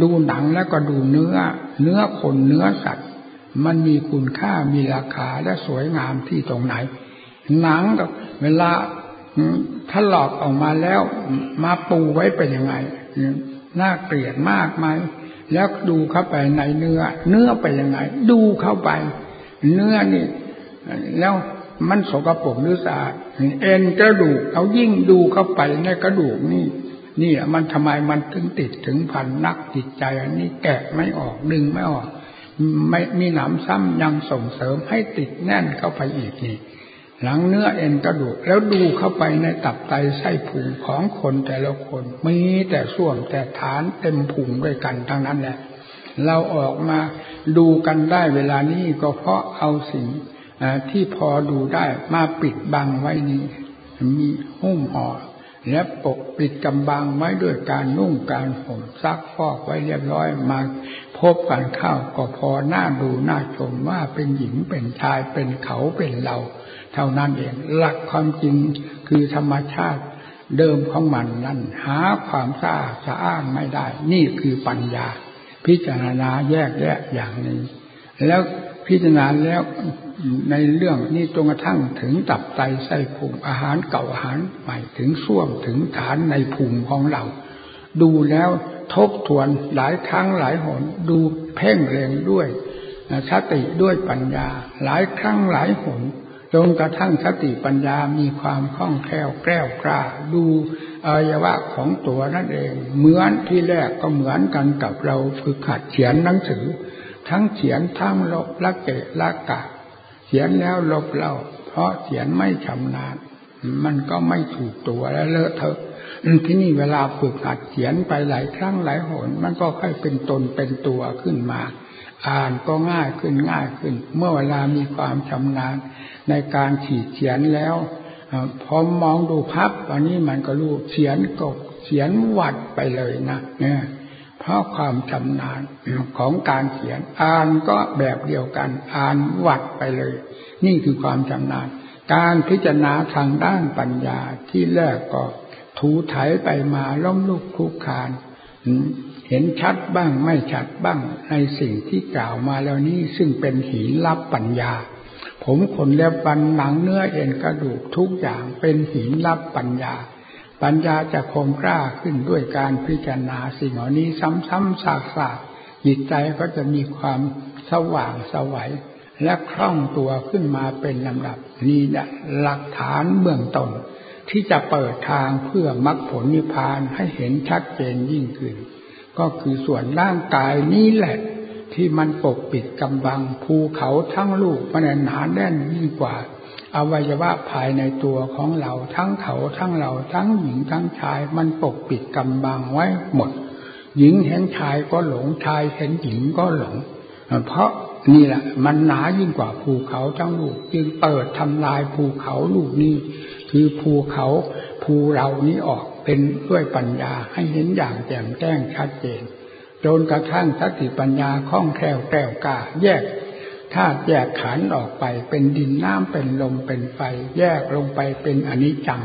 ดูหนังแล้วก็ดูเนื้อ เนื้อคนเนื้อสัตว์ มันมีคุณค่ามีราคาและสวยงามที่ตรงไหน หนังกับเวลาถลอกออกมาแล้วมาปูไว้เป็นยังไงน่าเกลียดมากไหมแล้วดูเข้าไปในเนื้อ เนื้อไปยังไง ดูเข้าไป เนื้อนี่ แล้วมันสกปรกหรือสะอาดเอ็นกระดูกเอายิ่งดูเข้าไปในกระดูกนี่ นี่มันทำไมมันถึงติดถึงพันนักจิตใจ อันนี้แกะไม่ออกดึงไม่ออก ไม่มีหนามซ้ำยังส่งเสริมให้ติดแน่นเข้าไปอีกนี่ หลังเนื้อเอ็นกระดูกแล้วดูเข้าไปในตับไตไส้พุงของคนแต่ละคนมีแต่ส่วมแต่ฐานเต็มพุงด้วยกันทั้งนั้นแหละเราออกมาดูกันได้เวลานี้ก็เพราะเอาสิ่งที่พอดูได้มาปิดบังไว้นี้มีหุ้มห่อ และปกปิดกำบังไว้ด้วยการนุ่งการห่มซักฟอกไว้เรียบร้อยมาพบกันเข้าก็พอหน้าดูหน้าชมว่าเป็นหญิงเป็นชายเป็นเขาเป็นเรา เท่านั้นเองหลักความจริงคือธรรมชาติเดิมของมันนั้น หาความสะอาดสะอ้านไม่ได้ นี่คือปัญญา พิจารณาแยกแยะอย่างนี้ แล้วพิจารณาแล้ว ในเรื่องนี้จนกระทั่งถึงตับไตไส้พุงอาหารเก่าอาหารใหม่ถึงส้วมถึงฐานในพุงของเรา ดูแล้วทบทวนหลายครั้งหลายหนดูเพ่งเรงด้วยสติด้วยปัญญา หลายครั้งหลายหนจนกระทั่งสติปัญญามีความคล่องแคล่วแกล้วกล้า ดูอวัยวะของตัวนั่นเอง เหมือนที่แรกก็เหมือนกันกับเราฝึกหัดเขียนหนังสือ ทั้งเขียนทั้งลบละเกะละกะ เขียนแล้วลบเล่า เพราะเขียนไม่ชำนาญมันก็ไม่ถูกตัวแล้วเลอะเทอะที่นี่เวลาฝึกหัดเขียนไปหลายครั้งหลายหน มันก็ค่อยเป็นตนเป็นตัวขึ้นมา อ่านก็ง่ายขึ้นง่ายขึ้น เมื่อเวลามีความชำนาญในการขีดเขียนแล้วพอมองดูพับอันนี้มันก็รู้เขียนก็เขียนวัดไปเลยนะเนี่ย เพราะความชำนาญของการเขียน อ่านก็แบบเดียวกัน อ่านวัดไปเลย นี่คือความชำนาญ การพิจารณาทางด้านปัญญาที่แรกก็ถูถ่ายไปมาล้มลุกคลุกคานเห็นชัดบ้างไม่ชัดบ้าง ในสิ่งที่กล่าวมาแล้วนี้ซึ่งเป็นหินลับปัญญา ผมขนเล็บฟันหนังเนื้อเอ็นกระดูกทุกอย่างเป็นหินลับปัญญา ปัญญาจะคมกล้าขึ้นด้วยการพิจารณาสิ่งเหล่านี้ซ้ำๆซากๆจิตใจก็จะมีความสว่างสวัยและคล่องตัวขึ้นมาเป็นลำดับนี่แหละหลักฐานเบื้องต้นที่จะเปิดทางเพื่อมรรคผลนิพพานให้เห็นชัดเจนยิ่งขึ้น ก็คือส่วนร่างกายนี้แหละ ที่มันปกปิดกำบังภูเขาทั้งลูกมันหนาแน่นยิ่งกว่า อวัยวะภายในตัวของเราทั้งเขาทั้งเราทั้งหญิงทั้งชาย มันปกปิดกำบังไว้หมด หญิงเห็นชายก็หลงชายเห็นหญิงก็หลง เพราะนี่แหละ มันหนายิ่งกว่าภูเขาทั้งลูก จึงเปิดทำลายภูเขาลูกนี้ คือภูเขาภูเรานี้ออกเป็นด้วยปัญญาให้เห็นอย่างแจ่มแจ้งชัดเจนจนกระทั่งสติปัญญาคล่องแคล่วแก้วกล้าแยก ธาตุแยกขันออกไป เป็นดินน้ำเป็นลมเป็นไฟ แยกลงไปเป็นอนิจจัง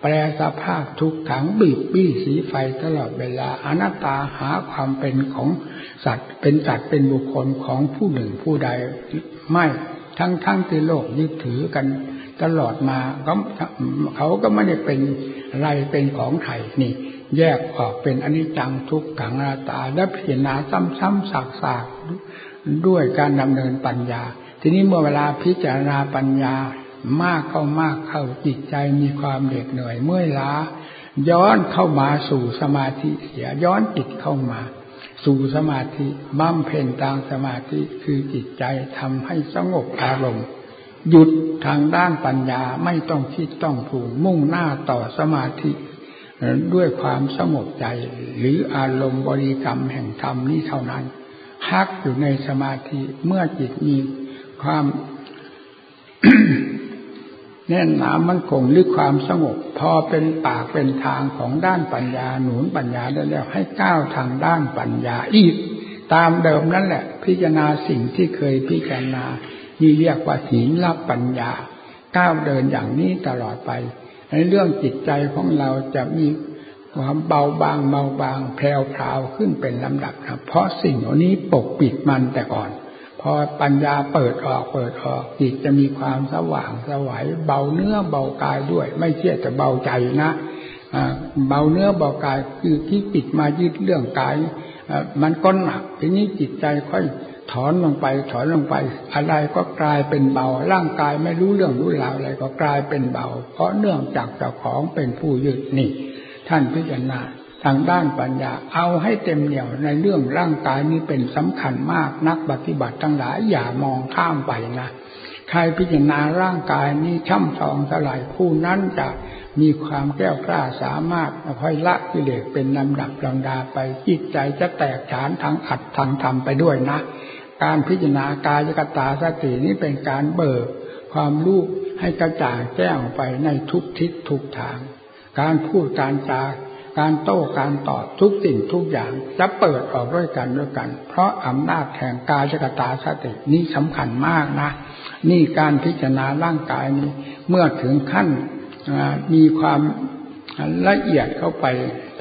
แปลสภาพทุกขังบีบบี้สีไฟตลอดเวลาอนัตตาหาความเป็นของสัตว์เป็นสัตว์เป็นบุคคลของผู้หนึ่งผู้ใดไม่ทั้งทั้งที่โลกยึดถือกันตลอดมาเขาเขาก็ไม่ได้เป็นอะไรเป็นของไทยนี่ แยกออกเป็นอนิจจังทุกขังอนัตตาและพิจารณาซ้ำๆสากๆ ด้วยการดำเนินปัญญา ทีนี้เมื่อเวลาพิจารณาปัญญามากเข้ามากเข้าจิตใจมีความเหน็ดเหนื่อยเมื่อยล้า ย้อนเข้ามาสู่สมาธิเสียย้อนจิตเข้ามา สู่สมาธิบำเพ็ญตามสมาธิคือจิตใจทำให้สงบอารมณ์หยุดทางด้านปัญญาไม่ต้องคิดต้องผูกมุ่งหน้าต่อสมาธิ ด้วยความสงบใจหรืออารมณ์บริกรรมแห่งธรรมนี้เท่านั้น พักอยู่ในสมาธิเมื่อจิตมีความแน่นหนามันคงหรือความสงบ พอเป็นปากเป็นทางของด้านปัญญาหนุนปัญญาได้แล้ว ให้ก้าวทางด้านปัญญาอีก ตามเดิมนั่นแหละ พิจารณาสิ่งที่เคยพิจารณานี่เรียกว่าศีลรับปัญญา ก้าวเดินอย่างนี้ตลอดไปในเรื่องจิตใจของเราจะมี ความเบาบางเบาบางแพรวพราวขึ้นเป็นลำดับนะเพราะสิ่งเหล่านี้ปกปิดมันแต่ก่อน พอปัญญาเปิดออกเปิดออกจิตจะมีความสว่างสวัยเบาเนื้อเบากายด้วย ไม่เชื่อแต่เบาใจนะเบาเนื้อเบากายคือที่ปิดมายึดเรื่องกายมันก็หนักทีนี้จิตใจค่อยถอนลงไปถอนลงไป อะไรก็กลายเป็นเบา ร่างกายไม่รู้เรื่องรู้ราวอะไรก็กลายเป็นเบา เพราะเนื่องจากเจ้าของเป็นผู้ยึดนี่ ท่านพิจารณาทางด้านปัญญาเอาให้เต็มเหนี่ยวในเรื่องร่างกายนี้เป็นสำคัญมากนักปฏิบัติทั้งหลายอย่ามองข้ามไปนะใครพิจารณาร่างกายนี้ช่ำชองสลายผู้นั้นจะมีความแก้วกล้าสามารถค่อยละกิเลสเป็นลำดับลำดาไปจิตใจจะแตกฉานทางอัดทางธรรมไปด้วยนะ การพิจารณากายกตาสตินี้เป็นการเบิกความรู้ให้กระจ่างแจ้งไปในทุกทิศทุกทาง การพูดการจาการโต้การตอบทุกสิ่งทุกอย่างจะเปิดออกด้วยกันด้วยกัน เพราะอำนาจแห่งกายกตาสตินี้สำคัญมากนะ นี่การพิจารณาร่างกายนี้ เมื่อถึงขั้นมีความละเอียดเข้าไป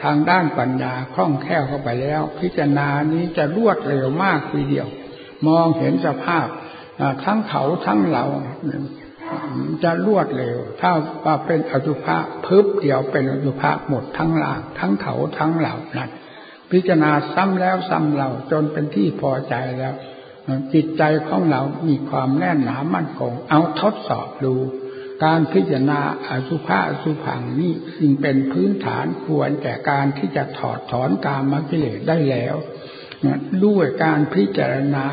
ทางด้านปัญญาคล่องแคล่วเข้าไปแล้ว พิจารณานี้จะรวดเร็วมากทีเดียว มองเห็นสภาพทั้งเขาทั้งเรา จะรวดเร็ว ถ้าว่าเป็นอสุภะพึบเดียวเป็นอสุภะหมดทั้งหลางทั้งเขาทั้งเหล่านั้นพิจารณาซ้ำแล้วซ้ำเล่าจนเป็นที่พอใจแล้ว จิตใจของเรามีความแน่นหนามั่นคง เอาทดสอบดู การพิจารณาอสุภะอสุพังนี่สิ่งเป็นพื้นฐานควรแก่การที่จะถอดถอนกามมกิเลสได้แล้วด้วยการพิจารณา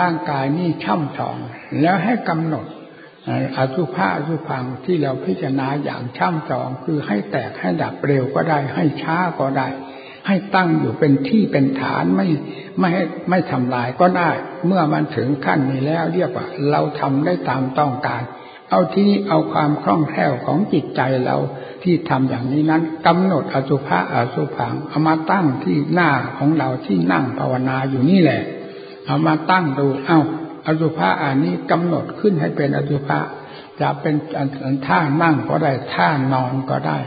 ร่างกายนี่ช่ำชอง แล้วให้กำหนด อสุภาอสุพังที่เราพิจารณาอย่างช่ำชองคือให้แตกให้ดับเร็วก็ได้ ให้ช้าก็ได้ ให้ตั้งอยู่เป็นที่เป็นฐานไม่ไม่ไม่ทำลายก็ได้ เมื่อมันถึงขั้นนี้แล้วเรียกว่า เราทำได้ตามต้องการ เอาที่นี้เอาความคล่องแคล่วของจิตใจเราที่ทำอย่างนี้นั้นกำหนดอสุภะอสุพังเอามาตั้งที่หน้าของเราที่นั่งภาวนาอยู่นี่แหละ เอามาตั้งดูเอา้า อสุภะอันนี้กำหนดขึ้นให้เป็นอสุภะจะเป็นท่านั่งก็ได้ท่านอนก็ได้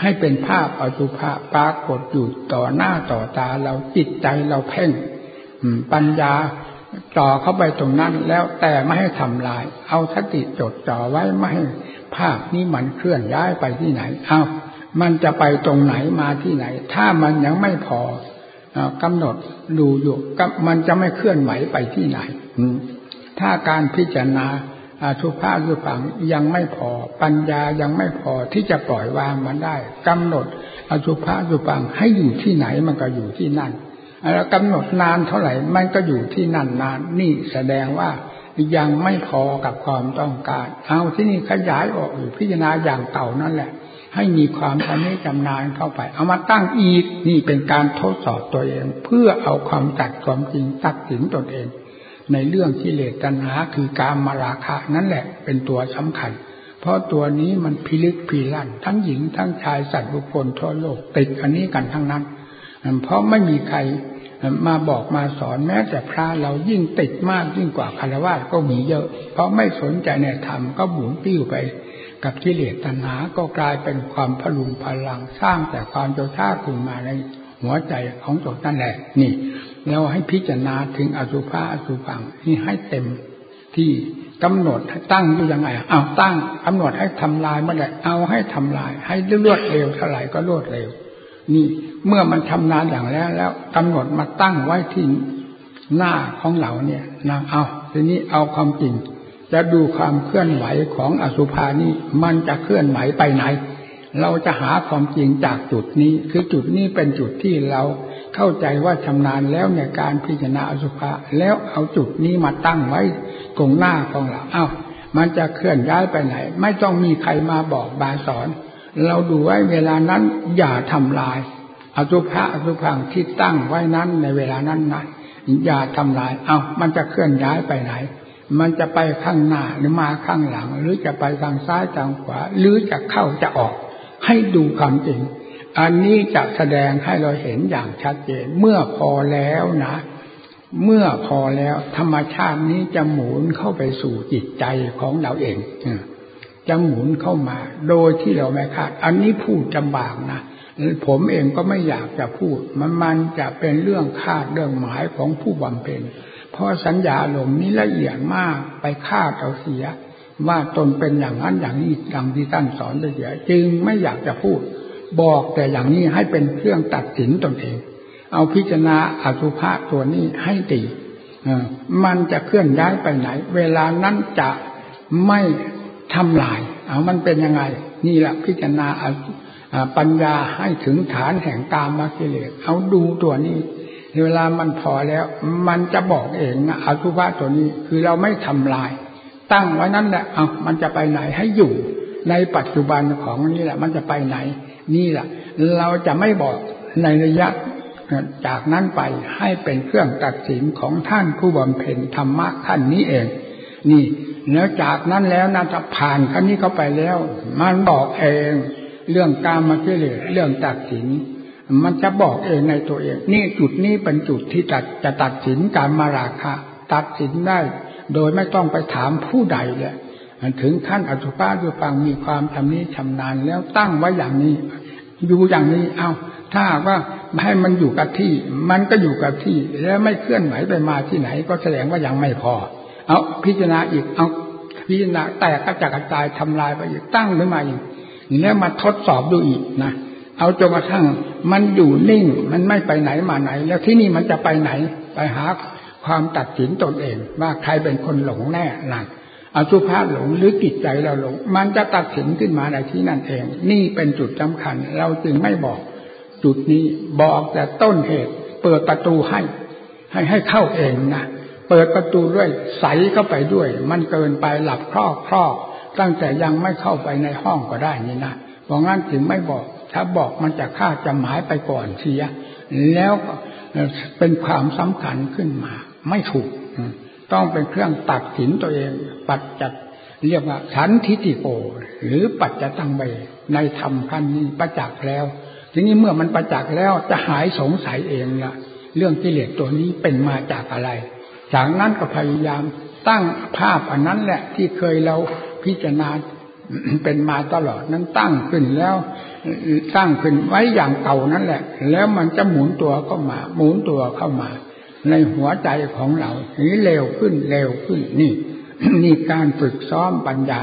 ให้เป็นภาพอสุภะปรากฏอยู่ต่อหน้าต่อตาเราจิตใจเราเพ่งปัญญาจ่อเข้าไปตรงนั้นแล้วแต่ไม่ให้ทำลาย เอาสติจดจ่อไว้ไม่ให้ภาพนี้มันเคลื่อนย้ายไปที่ไหนเอามันจะไปตรงไหนมาที่ไหน ถ้ามันยังไม่พอกำหนดดูอยู่มันจะไม่เคลื่อนไหวไปที่ไหน ถ้าการพิจารณาสุภาพสุฝังยังไม่พอ ปัญญายังไม่พอที่จะปล่อยวางมันได้กำหนดอสุภาสุฝังให้อยู่ที่ไหนมันก็อยู่ที่นั่นแล้วกำหนดนานเท่าไหร่มันก็อยู่ที่นั่นนานนี่แสดงว่ายังไม่พอกับความต้องการ เอาที่นี่ขยายออกอยู่พิจารณาอย่างเก่านั่นแหละ ให้มีความชำนิชำนาญเข้าไป เอามาตั้งอีกนี่เป็นการทดสอบตัวเอง เพื่อเอาความจัดความจริงตัดสินตนเอง ในเรื่องที่เลตัณหาคือการมาราคะนั่นแหละเป็นตัวสำคัญ เพราะตัวนี้มันพิลึกพิลั่น ทั้งหญิงทั้งชายสัตว์บุคคลทั่วโลกติดอันนี้กันทั้งนั้น เพราะไม่มีใครมาบอกมาสอนแม้แต่พระเรายิ่งติดมากยิ่งกว่าคารวะก็มีเยอะ เพราะไม่สนใจในธรรมก็หมุนติ้วไป กับกิเลสตัณหาก็กลายเป็นความพลุงพลังสร้างแต่ความโจท่าขึ้นมาในหัวใจของตนนั่นแหละนี่ เราให้พิจารณาถึงอสุภะอสุพังนี่ให้เต็มที่กำหนดให้ตั้งอยู่ยังไงเอาตั้งกำหนดให้ทำลายเมื่อไหร่เอาให้ทำลาย ให้รวดเร็วเท่าไหร่ก็รวดเร็ว นี่เมื่อมันทำนานอย่างแล้ว แล้วกำหนดมาตั้งไว้ที่หน้าของเราเนี่ยนะเอาทีนี้เอาความจริงจะดูความเคลื่อนไหวของอสุภานี่มันจะเคลื่อนไหวไปไหน เราจะหาความจริงจากจุดนี้ คือจุดนี้เป็นจุดที่เรา เข้าใจว่าชำนาญแล้วในการพิจารณาอสุภะแล้วเอาจุดนี้มาตั้งไว้ตรงหน้าของเราเอา้ามันจะเคลื่อนย้ายไปไหน ไม่ต้องมีใครมาบอกบาสอน เราดูไว้เวลานั้นอย่าทำลายอสุภะอสุพังที่ตั้งไว้นั้นในเวลานั้นนะอย่าทำลาย เอา้ามันจะเคลื่อนย้ายไปไหน มันจะไปข้างหน้าหรือมาข้างหลัง หรือจะไปทางซ้ายทางขวา หรือจะเข้าจะออก ให้ดูความจริง อันนี้จะแสดงให้เราเห็นอย่างชัดเจน เมื่อพอแล้วนะ เมื่อพอแล้ว ธรรมชาตินี้จะหมุนเข้าไปสู่จิตใจของเราเองจะหมุนเข้ามา โดยที่เราไม่คาด อันนี้พูดจำบากนะผมเองก็ไม่อยากจะพูด มันมันจะเป็นเรื่องคาดเรื่องหมายของผู้บำเพ็ญเพราะสัญญาลมนี้ละเอียดมากไปคาดเอาเสีย ว่าตนเป็นอย่างนั้นอย่างนี้ดังที่ท่านสอนเอีย จึงไม่อยากจะพูด บอกแต่อย่างนี้ให้เป็นเครื่องตัดสินตนเอง เอาพิจารณาอสุภะตัวนี้ให้ดีมันจะเคลื่อนย้ายไปไหน เวลานั้นจะไม่ทำลาย เอามันเป็นยังไง นี่แหละพิจารณาปัญญาให้ถึงฐานแห่งกามมากิเลสเอาดูตัวนี้เวลามันพอแล้ว มันจะบอกเองนะอสุภะตัวนี้คือเราไม่ทำลาย ตั้งไว้นั้นแหละเอามันจะไปไหนให้อยู่ ในปัจจุบันของนี่แหละ มันจะไปไหน นี่แหละเราจะไม่บอกในระยะจากนั้นไปให้เป็นเครื่องตัดสินของท่านผู้บำเพ็ญธรรมะขั้นนี้เอง นี่แล้วจากนั้นแล้วน่าจะผ่านขั้นนี้เข้าไปแล้ว มันบอกเองเรื่องการมาเลืเรื่องตัดสิน มันจะบอกเองในตัวเอง นี่จุดนี้เป็นจุดที่ตัดจะตัดสินการมาราคะ ตัดสินได้ โดยไม่ต้องไปถามผู้ใดเลย ถึงขั้นอสุภะดูฟังมีความชำนิชำนาญแล้วตั้งไว้อย่างนี้ อยู่อย่างนี้ เอาถ้าว่าให้มันอยู่กับที่ มันก็อยู่กับที่ แล้วไม่เคลื่อนไหวไปมาที่ไหน ก็แสดงว่ายังไม่พอ เอาพิจารณาอีก เอาพิจารณาแตกกระจายกระจายทำลายไปอีกตั้งขึ้นมาอีกแล้วมาทดสอบดูอีกนะเอาจนกระทั่งมันอยู่นิ่ง มันไม่ไปไหนมาไหน แล้วที่นี่มันจะไปไหน ไปหาความตัดสินตนเอง ว่าใครเป็นคนหลงแน่หนัก อสุภาพหลงหรือจิตใจเราหลง มันจะตัดสินขึ้นมาในที่นั่นเอง นี่เป็นจุดสำคัญ เราจึงไม่บอก จุดนี้บอกแต่ต้นเหตุ เปิดประตูให้ ให้ให้เข้าเองนะเปิดประตูด้วยใสเข้าไปด้วย มันเกินไปหลับครอบครอบตั้งแต่ยังไม่เข้าไปในห้องก็ได้นี่นะเพราะงั้นถึงไม่บอก ถ้าบอกมันจะฆ่าจะหมายไปก่อนเสีย แล้วเป็นความสำคัญขึ้นมา ไม่ถูก ต้องเป็นเครื่องตัดสินตัวเอง ปัจจัดเรียกว่าสันทิติโก หรือปัจจตังเบในธรรมขั้นนี้ประจักษ์แล้ว ทีนี้เมื่อมันประจักษ์แล้วจะหายสงสัยเองละเรื่องกิเลสตัวนี้เป็นมาจากอะไร จากนั้นก็พยายามตั้งภาพอันนั้นแหละที่เคยเราพิจารณาเป็นมาตลอดนั้นตั้งขึ้นแล้วสร้งขึ้นไว้อย่างเก่านั่นแหละ แล้วมันจะหมุนตัวเข้ามา หมุนตัวเข้ามา ในหัวใจของเรานี้เร็วขึ้นเร็วขึ้นนี่นี่การฝึกซ้อมปัญญา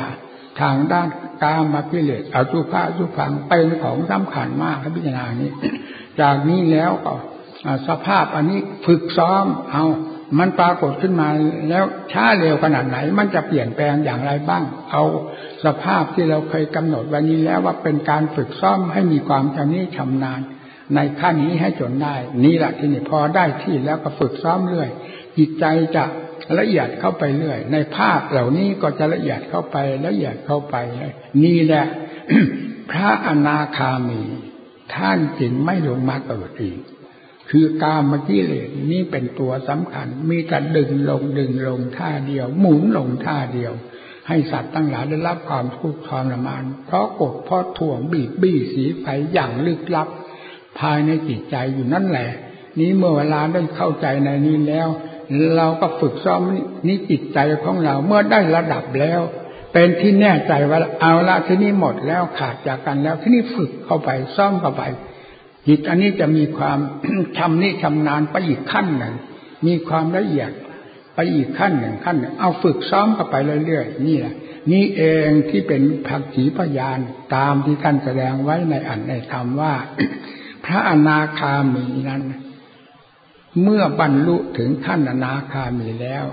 ทางด้านกามาพิเลสอสุภาสุพังเป็นของสำคัญมากครับพิจารณานี้ จากนี้แล้วก็สภาพอันนี้ฝึกซ้อมเอามันปรากฏขึ้นมาแล้วช้าเร็วขนาดไหน มันจะเปลี่ยนแปลงอย่างไรบ้าง เอาสภาพที่เราเคยกำหนดวันนี้แล้วว่าเป็นการฝึกซ้อมให้มีความชำนิชำนาญ ในขั้นนี้ให้จนได้ นี่แหละที่นี่พอได้ที่แล้วก็ฝึกซ้อมเรื่อย จิตใจจะละเอียดเข้าไปเรื่อย ในภาพเหล่านี้ก็จะละเอียดเข้าไปละเอียดเข้าไปนี่แหละ พระอนาคามี ท่านจึงไม่ลงมาเกิดอีกคือกามกิเลสนี่เป็นตัวสำคัญ มีแต่ดึงลงดึงลงท่าเดียว หมุนลงท่าเดียว ให้สัตว์ตั้งหลายได้รับความทุกข์ทรมาน เพราะกดเพราะถ่วงบีบบี้สีไฟอย่างลึกลับ ภายในจิตใจอยู่นั่นแหละ นี้เมื่อเวลาได้เข้าใจในนี้แล้ว เราก็ฝึกซ้อมนี้จิตใจของเราเมื่อได้ระดับแล้ว เป็นที่แน่ใจว่าเอาละที่นี้หมดแล้วขาดจากกันแล้วที่นี้ฝึกเข้าไปซ้อมเข้าไป จิตอันนี้จะมีความชำนิชำนาญไปอีกขั้นหนึ่งมีความละเอียดไปอีกขั้นหนึ่งขั้นหนึ่งเอาฝึกซ้อมเข้าไปเรื่อยๆนี่แหละนี่เองที่เป็นผักขีพยานตามที่ท่านแสดงไว้ในอันในธรรมว่า พระอนาคามีนั้น เมื่อบรรลุถึงท่านอนาคามีแล้ว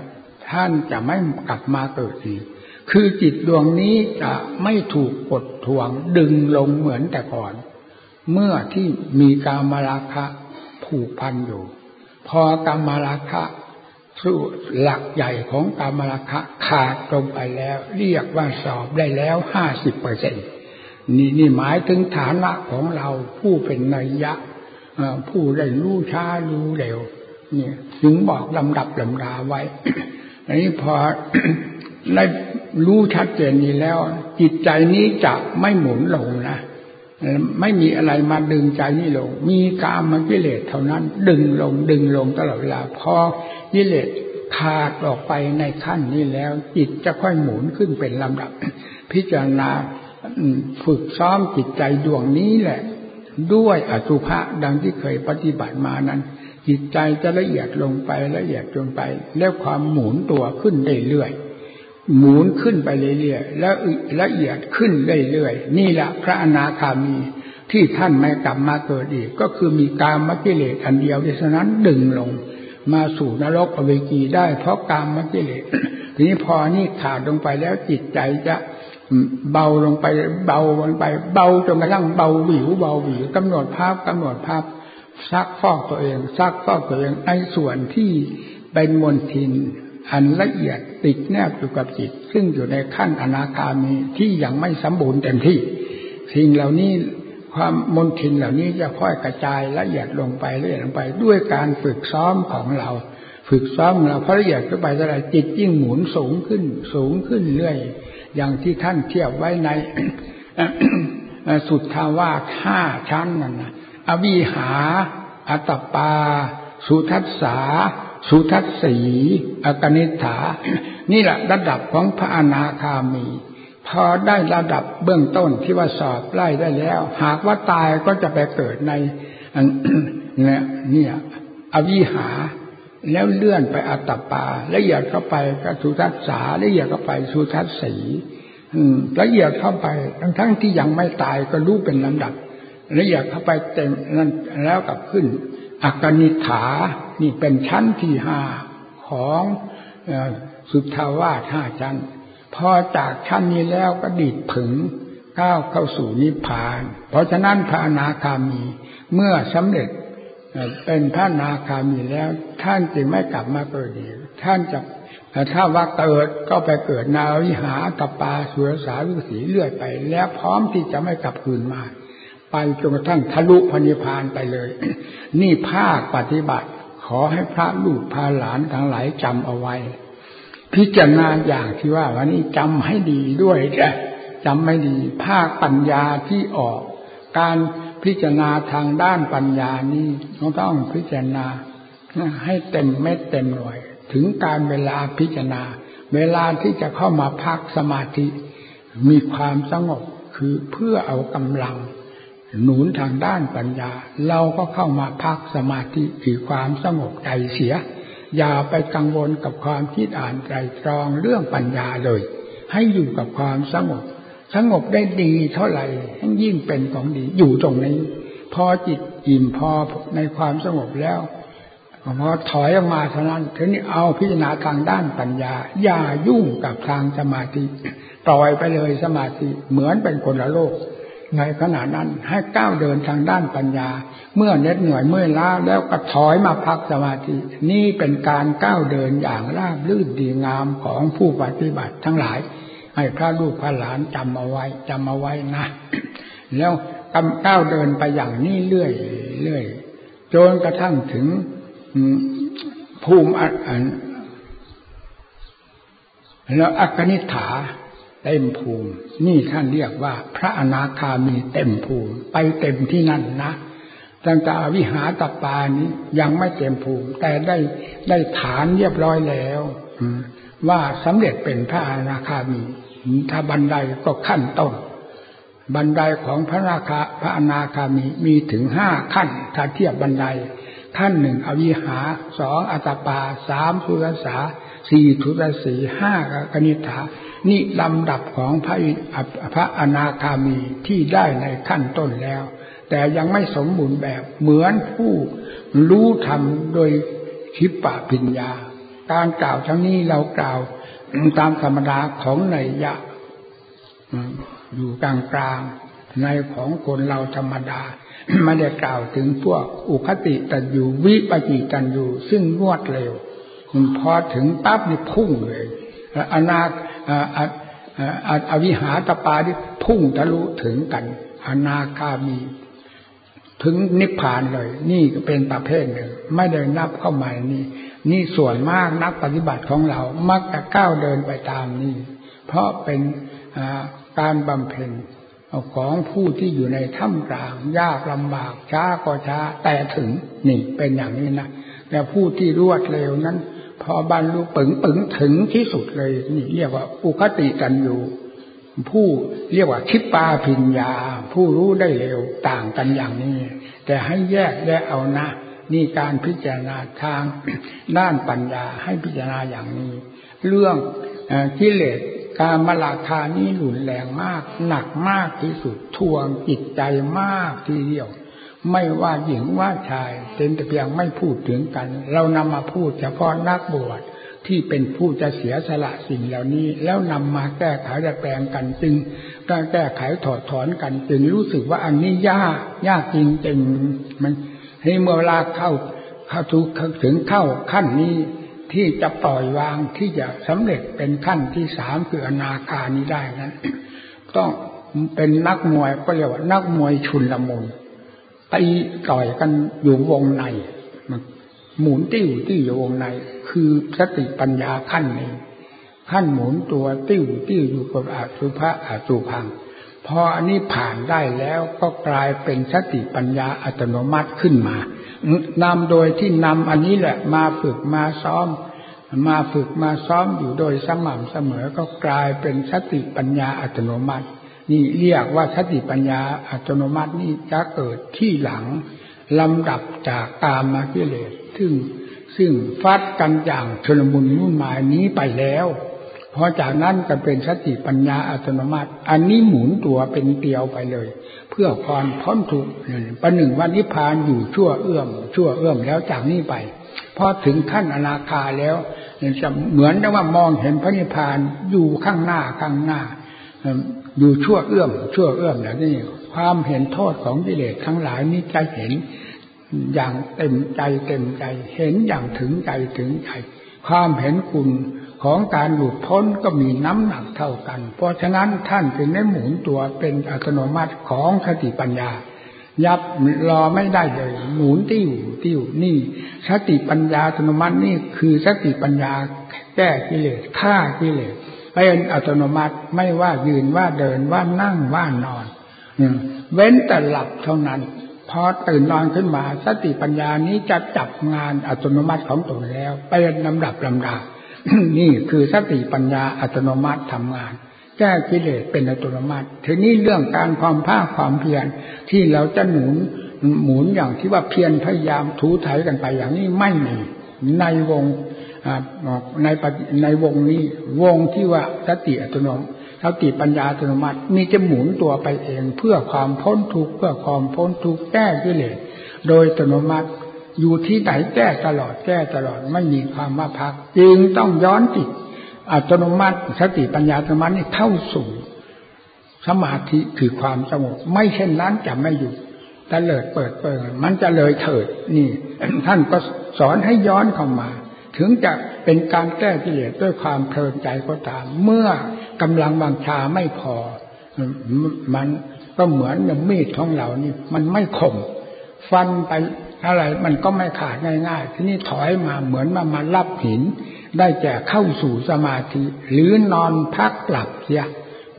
ท่านจะไม่กลับมาเกิดอีก คือจิตดวงนี้จะไม่ถูกกดทวงดึงลงเหมือนแต่ก่อน เมื่อที่มีกามราคะผูกพันอยู่ พอกามราคะสู้หลักใหญ่ของกามราคะขาดลงไปแล้ว เรียกว่าสอบได้แล้วห้าสิบเปอร์เซ็นต์ นี่นี่หมายถึงฐานะของเราผู้เป็นนัยยะผู้ได้รู้ช้ารู้เร็วเนี่ยถึงบอกลำดับลำดาไว้อันนี้พอได้รู้ชัดเจนนี้แล้ว จิตใจนี้จะไม่หมุนลงนะไม่มีอะไรมาดึงใจนี่ลง มีกามมกิเลสเท่านั้น ดึงลงดึงลงตลอดเวลาพอกิเลสขาดออกไปในขั้นนี้แล้ว จิตจะค่อยหมุนขึ้นเป็นลำดับ พิจารณา ฝึกซ้อมจิตใจดวงนี้แหละ ด้วยอสุภะดังที่เคยปฏิบัติมานั้น จิตใจจะละเอียดลงไปละเอียดลงไป แล้วความหมุนตัวขึ้นเรื่อยๆหมุนขึ้นไปเรื่อยๆแล้วละเอียดขึ้นเรื่อยๆนี่แหละพระอนาคามีที่ท่านไม่กลับมาเกิดอีก ก็คือมีกามกิเลสอันเดียวดังนั้นดึงลง มาสู่นรกอเวกีได้เพราะกามมกิเลสทีนี้พอนี่ขาดลงไปแล้วจิตใจจะ เบาลงไป เบาลงไป เบาจนกระทั่งเบาหวิวเบาหวิวกำหนดภาพกำหนดภาพซักฟอกตัวเองซักฟอกตัวเองในส่วนที่เป็นมวลทิน อันละเอียดติดแนบอยู่กับจิต ซึ่งอยู่ในขั้นอนาคามีที่ยังไม่สมบูรณ์เต็มที่ สิ่งเหล่านี้ความมนทินเหล่านี้จะค่อยกระจายละเอียดลงไปละเอียดลงไป ด้วยการฝึกซ้อมของเรา ฝึกซ้อมเราพอละเอียดขึ้นไปเท่าไรจิตยิ่งหมุนสูงขึ้น สูงขึ้นเรื่อย อย่างที่ท่านเทียบไว้ในสุทธาวาสห้าชั้นนั่นนะอวิหา อัตปา สุทัสสา สุทัสสีอกนิฐา นี่แหละระดับของพระอนาคามี พอได้ระดับเบื้องต้นที่ว่าสอบไล่ได้แล้ว หากว่าตายก็จะไปเกิดในเนี่ยเนี่ยอวิหา แล้วเลื่อนไปอัตตปาละเอียดเข้าไปก็สุทัศสาละเอียดเข้าไปสุทัศสีละเอียดเข้าไปทั้งทั้งที่ยังไม่ตายก็รู้เป็นลำดับละเอียดเข้าไปเต็มนั้นแล้วกับขึ้นอักนิฐานี่เป็นชั้นที่ห้าของสุทธาวาสห้าชั้น พอจากชั้นนี้แล้วก็ดีดผึงก้าวเข้าสู่นิพพาน เพราะฉะนั้นพระอนาคามีเมื่อสำเร็จ เป็นพระนาคามีแล้ว ท่านจึงไม่กลับมาเกิดอีกท่านจะถ้าว่าเกิดก็ไปเกิดนาวิหาตปาสุรสาวิสีเลื่อยไป แล้วพร้อมที่จะไม่กลับคืนมา ไปจนกระทั่งทะลุพนิพานไปเลย นี่ภาคปฏิบัติ ขอให้พระลูกพาหลานทั้งหลายจำเอาไว้ พิจารณาอย่างที่ว่า วันนี้จำให้ดีด้วยจ้ะจำไม่ดีภาคปัญญาที่ออก การ พิจารณาทางด้านปัญญานี้ต้องพิจารณาให้เต็มเม็ดเต็มหน่วย ถึงการเวลาพิจารณา เวลาที่จะเข้ามาพักสมาธิ มีความสงบคือเพื่อเอากำลัง หนุนทางด้านปัญญา เราก็เข้ามาพักสมาธิคือความสงบใจเสีย อย่าไปกังวลกับความคิดอ่านไตรตรองเรื่องปัญญาเลย ให้อยู่กับความสงบ สงบได้ดีเท่าไหร่ยิ่งเป็นของดี อยู่ตรงนี้ พอจิตอิ่มพอในความสงบแล้วพอถอยออกมาเท่านั้นทีนี้เอาพิจารณาทางด้านปัญญา อย่ายุ่งกับทางสมาธิปล่อยไปเลยสมาธิเหมือนเป็นคนละโลก ในขณะนั้นให้ก้าวเดินทางด้านปัญญา เมื่อเน็ดเหนื่อยเมื่อล้าแล้วก็ถอยมาพักสมาธิ นี่เป็นการก้าวเดินอย่างราบลื่นดีงามของผู้ปฏิบัติทั้งหลาย ให้พระลูกพระหลานจำเอาไว้จำเอาไว้นะ แล้วก้าวเดินไปอย่างนี้เรื่อยเรื่อยจนกระทั่งถึงภูมิอันแล้วอักนิฐาเต็มภูมิ นี่ท่านเรียกว่า พระอนาคามีเต็มภูมิ ไปเต็มที่นั่นนะตั้งแต่วิหารตปานี้ยังไม่เต็มภูมิ แต่ได้ได้ฐานเรียบร้อยแล้วว่าสำเร็จเป็นพระอนาคามี ถ้าบันไดก็ขั้นต้น บันไดของพระนาคาพระอนาคามีมีถึงห้าขั้น ถ้าเทียบบันไดขั้นหนึ่งอวิหาสองอัตปาสามทุรสาสี่ทุรสีห้ากนิฐานี่ลำดับของพระพระอนาคามีที่ได้ในขั้นต้นแล้ว แต่ยังไม่สมบูรณ์แบบเหมือนผู้รู้ธรรมโดยชิปปะปิญญา การกล่าวทั้งนี้เรากล่าว ตามธรรมดาของในยะอยู่กลางกลางในของคนเราธรรมดาไม่ได้กล่าวถึงพวกอุคติตันอยู่วิปจิตันอยู่ ซึ่งงวดเร็วพอถึงปั๊บนี่พุ่งเลยอนาอวิหาตปาที่พุ่งทะลุถึงกัน อนาคามี ถึงนิพพานเลย นี่ก็เป็นประเภทหนึ่ง ไม่ได้นับเข้ามานี่ นี่ส่วนมากนักปฏิบัติของเรา มักจะก้าวเดินไปตามนี้ เพราะเป็นการบำเพ็ญของผู้ที่อยู่ในถ้ำกลางยากลำบากช้าก็ช้าแต่ถึงนี่เป็นอย่างนี้นะแต่ผู้ที่รวดเร็วนั้น พอบรรลุปึงปึงถึงที่สุดเลยนี่เรียกว่าอุคติกันอยู่ผู้เรียกว่าคิปปาพิญญา ผู้รู้ได้เร็วต่างกันอย่างนี้ แต่ให้แยกแยกเอานะ นี่การพิจารณาทางด้านปัญญาให้พิจารณาอย่างนี้ เรื่องกิเลสการมาลาคานี้หลุนแรงมาก หนักมากที่สุดทวงจิตใจมากทีเดียว ไม่ว่าหญิงว่าชายเป็นแต่เพียงไม่พูดถึงกัน เรานำมาพูดเฉพาะนักบวชที่เป็นผู้จะเสียสละสิ่งเหล่านี้ แล้วนำมาแก้ไขดัดแปลงกันจึงการแก้ไขถอดถอนกันจึงรู้สึกว่าอันนี้ยากยากจริงจริงมัน ให้เมื่อเวลาเข้าเข้าถึงเข้าขั้นนี้ที่จะปล่อยวางที่จะสำเร็จเป็นขั้นที่สามคืออนาคานี้ได้นั้น ต้องเป็นนักมวยก็เรียกว่านักมวยชุนละมุนตีต่อยกันอยู่วงในหมุนติ้วติ้วอยู่วงใน คือสติปัญญาขั้นนี้ขั้นหมุนตัวติ้วติ้วอยู่กับอาสุภะอาสุพัง พออันนี้ผ่านได้แล้วก็กลายเป็นสติปัญญาอัตโนมัติขึ้นมานำโดยที่นำอันนี้แหละมาฝึกมาซ้อม มาฝึกมาซ้อมอยู่โดยสม่ำเสมอก็กลายเป็นสติปัญญาอัตโนมัติ นี่เรียกว่าสติปัญญาอัตโนมัตินี่จะเกิดที่หลังลำดับจากตามมากิเลสซึ่งซึ่งฟัดกันอย่างชนมุนมุ่นหมายนี้ไปแล้ว พอจากนั้นก็เป็นสติปัญญาอัตโนมัติ อันนี้หมุนตัวเป็นเตียวไปเลย เพื่อความพ้นทุกข์ประหนึ่งวันนิพพานอยู่ชั่วเอื้อมชั่วเอื้อมแล้วจากนี้ไปพอถึงขั้นอนาคาแล้วจะเหมือนกับว่ามองเห็นพระนิพพานอยู่ข้างหน้าข้างหน้าอยู่ชั่วเอื้อมชั่วเอื้อมแล้วนี่ความเห็นโทษของกิเลสทั้งหลายนี้จะเห็นอย่างเต็มใจเต็มใจ เห็นอย่างถึงใจถึงใจ ความเห็นคุณ ของการหลุดพ้นก็มีน้ำหนักเท่ากัน เพราะฉะนั้นท่านจึงได้หมุนตัวเป็นอัตโนมัติของสติปัญญา ยับรอไม่ได้เลย หมุนติ้วติ้วนี่ สติปัญญาอัตโนมัตินี่คือสติปัญญาแก้กิเลสฆ่ากิเลสเป็นอัตโนมัติไม่ว่ายืนว่าเดินว่านั่งว่านอนเว้นแต่หลับเท่านั้นพอตื่นนอนขึ้นมา สติปัญญานี้จะจับงานอัตโนมัติของตนแล้วเป็นลำดับลำดา นี่คือสติปัญญาอัตโนมัติทำงาน แก้กิเลสเป็นอัตโนมัติทีนี้เรื่องการความภาคความเพียรที่เราจะหนุนหมุนอย่างที่ว่าเพียรพยายามถูถ่ายกันไปอย่างนี้ไม่มีในวงในในวงนี้วงที่ว่าสติอัตโนมัติสติปัญญาอัตโนมัติมีจะหมุนตัวไปเองเพื่อความพ้นทุกข์เพื่อความพ้นทุกข์แก้กิเลสโดยอัตโนมัติ อยู่ที่ไหนแก้ตลอดแก้ตลอดไม่มีความว่าพัก จึงต้องย้อนจิตอัตโนมัติสติปัญญาอัตโนมัตินี่เข้าสู่สมาธิคือความสงบไม่เช่นนั้นจะไม่อยู่ต่เลิดเปิดเปิดมันจะเลยเถิดนี่ ท่านก็สอนให้ย้อนเข้ามา ถึงจะเป็นการแก้กิเลสด้วยความเพลินใจก็ตาม เมื่อกำลังบังชาไม่พอ มันก็เหมือนมีดของเรานี่ มันไม่คมฟันไป อะไรมันก็ไม่ขาดง่ายๆ ที่นี่ถอยมาเหมือนมามารับหิน ได้แก่เข้าสู่สมาธิ หรือนอนพักหลับเสีย